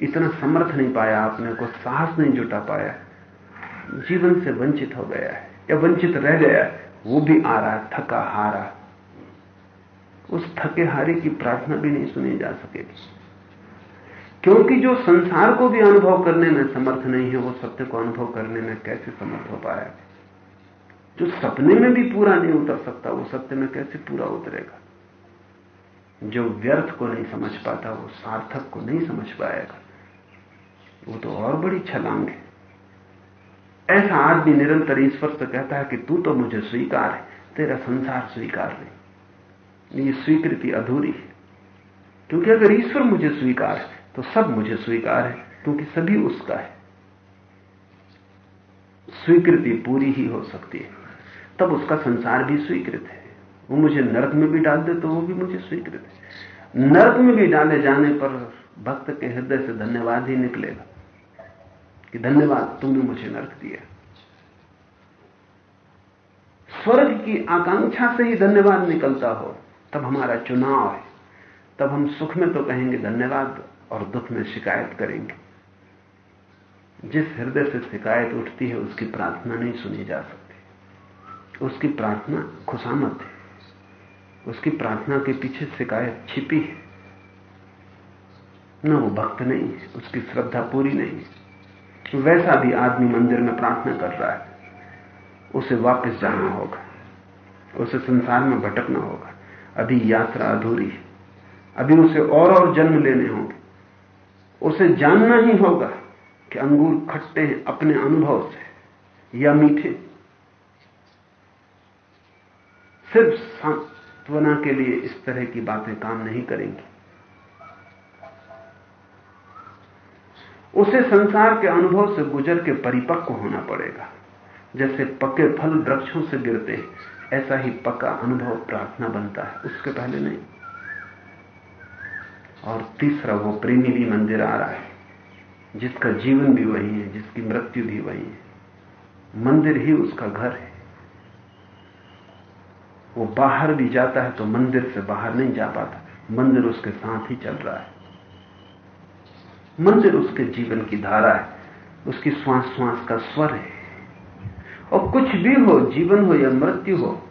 Speaker 3: इतना समर्थ नहीं पाया, अपने को साहस नहीं जुटा पाया, जीवन से वंचित हो गया है, या वंचित रह गया है, वो भी आ रहा है, थका हारा। उस थके हारे की प्रार्थना भी नहीं सुनी जा सकेगी। क्योंकि जो संसार को भी अनुभव करने में समर्थ नहीं है, वो सत्य को अनुभव करने में कैसे समर्थ हो पाएगा जो सपने में भी पूरा नहीं उतर सकता, वो सत्य में कैसे पूरा उतरेगा? जो व्यर्थ को नहीं समझ पाता, वो सार्थक को नहीं समझ पाएगा। वो तो और बड़ी छलांग है। ऐसा आदमी निरंतर ईश्वर से कहता है कि तू तो मुझे स्वीकार है, तेरा संसार स्वीकार नहीं। ये स्वीकृति अधूरी है। क्योंकि अगर ईश्वर मुझे स्वीकार है तो सब मुझे स्वीकार है, क्योंकि सभी उसका है। स्वीकृति पूरी ही हो सकती है। तब उसका संसार भी स्वीकृत है। वो मुझे नरक में भी डाल दे तो वो भी मुझे स्वीकृत है। नरक में भी डाले जाने पर भक्त के हृदय से धन्यवाद ही निकलेगा कि धन्यवाद, तुमने मुझे नरक दिया। स्वर्ग की आकांक्षा से ही धन्यवाद निकलता हो, तब हमारा चुनाव है। तब हम सुख में तो कहेंगे धन्यवाद। और दुख में शिकायत करेंगे। जिस हृदय से शिकायत उठती है, उसकी प्रार्थना नहीं सुनी जा सकती। उसकी प्रार्थना खुशामत है। उसकी प्रार्थना के पीछे शिकायत छिपी है। न वो भक्त नहीं है उसकी श्रद्धा पूरी नहीं। है वैसा भी आदमी मंदिर में प्रार्थना कर रहा है। उसे वापस जाना होगा। उसे संसार में भटकना होगा। अभी यात्रा अधूरी है। अभी उसे और और जन्म लेने होंगे। उसे जानना ही होगा कि अंगूर खट्टे हैं अपने अनुभव से या मीठे। सिर्फ़ सांत्वना के लिए इस तरह की बातें काम नहीं करेंगी। उसे संसार के अनुभव से गुजर के परिपक्व होना पड़ेगा। जैसे पक्के फल वृक्षों से गिरते हैं, ऐसा ही पक्का अनुभव प्रार्थना बनता है, उसके पहले नहीं। और तीसरा वो प्रेमी भी मंदिर आ रहा है, जिसका जीवन भी वही है, जिसकी मृत्यु भी वही है। मंदिर ही उसका घर है। वो बाहर भी जाता है तो मंदिर से बाहर नहीं जा पाता। मंदिर उसके साथ ही चल रहा है। मंदिर उसके जीवन की धारा है। उसकी श्वास श्वास का स्वर है। और कुछ भी हो, जीवन हो या मृत्यु हो,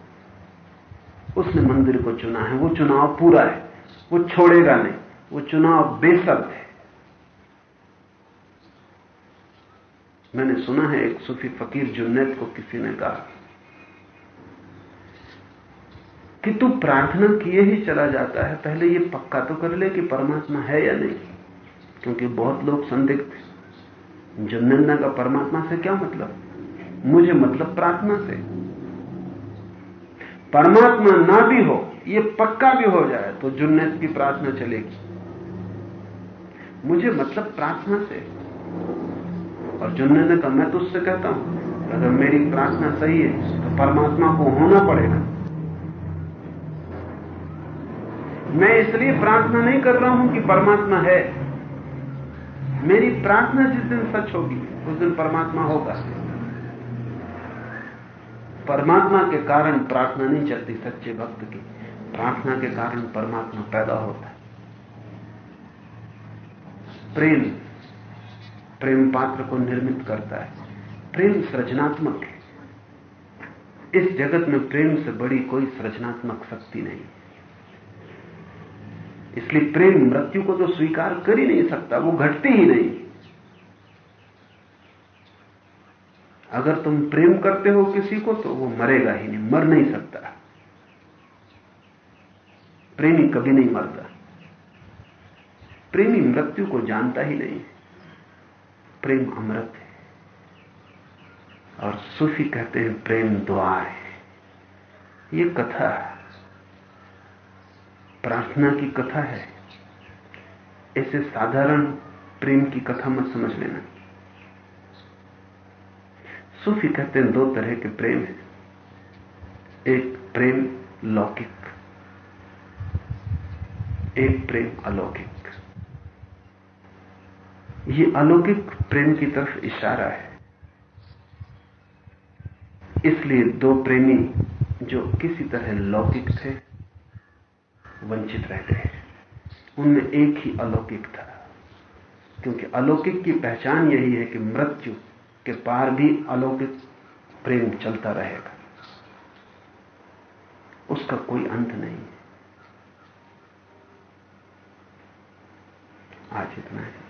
Speaker 3: उसने मंदिर को चुना है। वो चुनाव पूरा है। वो छोड़ेगा नहीं। वो चुनाव बेसर्त है। मैंने सुना है एक सूफी फकीर जुन्नैद को किसी ने कहा कि तू प्रार्थना किए ही चला जाता है, पहले ये पक्का तो कर ले कि परमात्मा है या नहीं, क्योंकि बहुत लोग संदिग्ध जुन्नैना का परमात्मा से क्या मतलब? मुझे मतलब प्रार्थना से। परमात्मा ना भी हो, ये पक्का भी हो जाए तो जुन्नत की प्रार्थना चलेगी। मुझे मतलब प्रार्थना से। और जुन्नत ने कहा, मैं तो उससे कहता हूँ, अगर मेरी प्रार्थना सही है तो परमात्मा को होना पड़ेगा। मैं इसलिए प्रार्थना नहीं कर रहा हूँ कि परमात्मा है। मेरी प्रार्थना जिस दिन सच होगी, उस दिन परमात्मा होगा। परमात्मा के कारण प्रार्थना नहीं चलती सच्चे भक्त की। प्रार्थना के कारण परमात्मा पैदा होता है। प्रेम प्रेम पात्र को निर्मित करता है। प्रेम सृजनात्मक है। इस जगत में प्रेम से बड़ी कोई सृजनात्मक शक्ति नहीं। इसलिए प्रेम मृत्यु को तो स्वीकार कर ही नहीं सकता, वो घटती ही नहीं। अगर तुम प्रेम करते हो किसी को तो वो मरेगा ही नहीं, मर नहीं सकता। प्रेमी कभी नहीं मरता। प्रेमी मृत्यु को जानता ही नहीं। प्रेम अमृत है। और सूफी कहते हैं, प्रेम द्वार है। ये कथा, प्रार्थना की कथा है। ऐसे साधारण प्रेम की कथा मत समझ लेना। सूफी कहते हैं, दो तरह के प्रेम है। एक प्रेम लौकिक, एक प्रेम अलौकिक। ये अलौकिक प्रेम की तरफ़ इशारा है। इसलिए दो प्रेमी जो किसी तरह लौकिक थे, वंचित रह गए उनमें एक ही अलौकिक था। क्योंकि अलौकिक की पहचान यही है कि मृत्यु के पार भी अलौकिक प्रेम चलता रहेगा। उसका कोई अंत नहीं है। आज इतना है।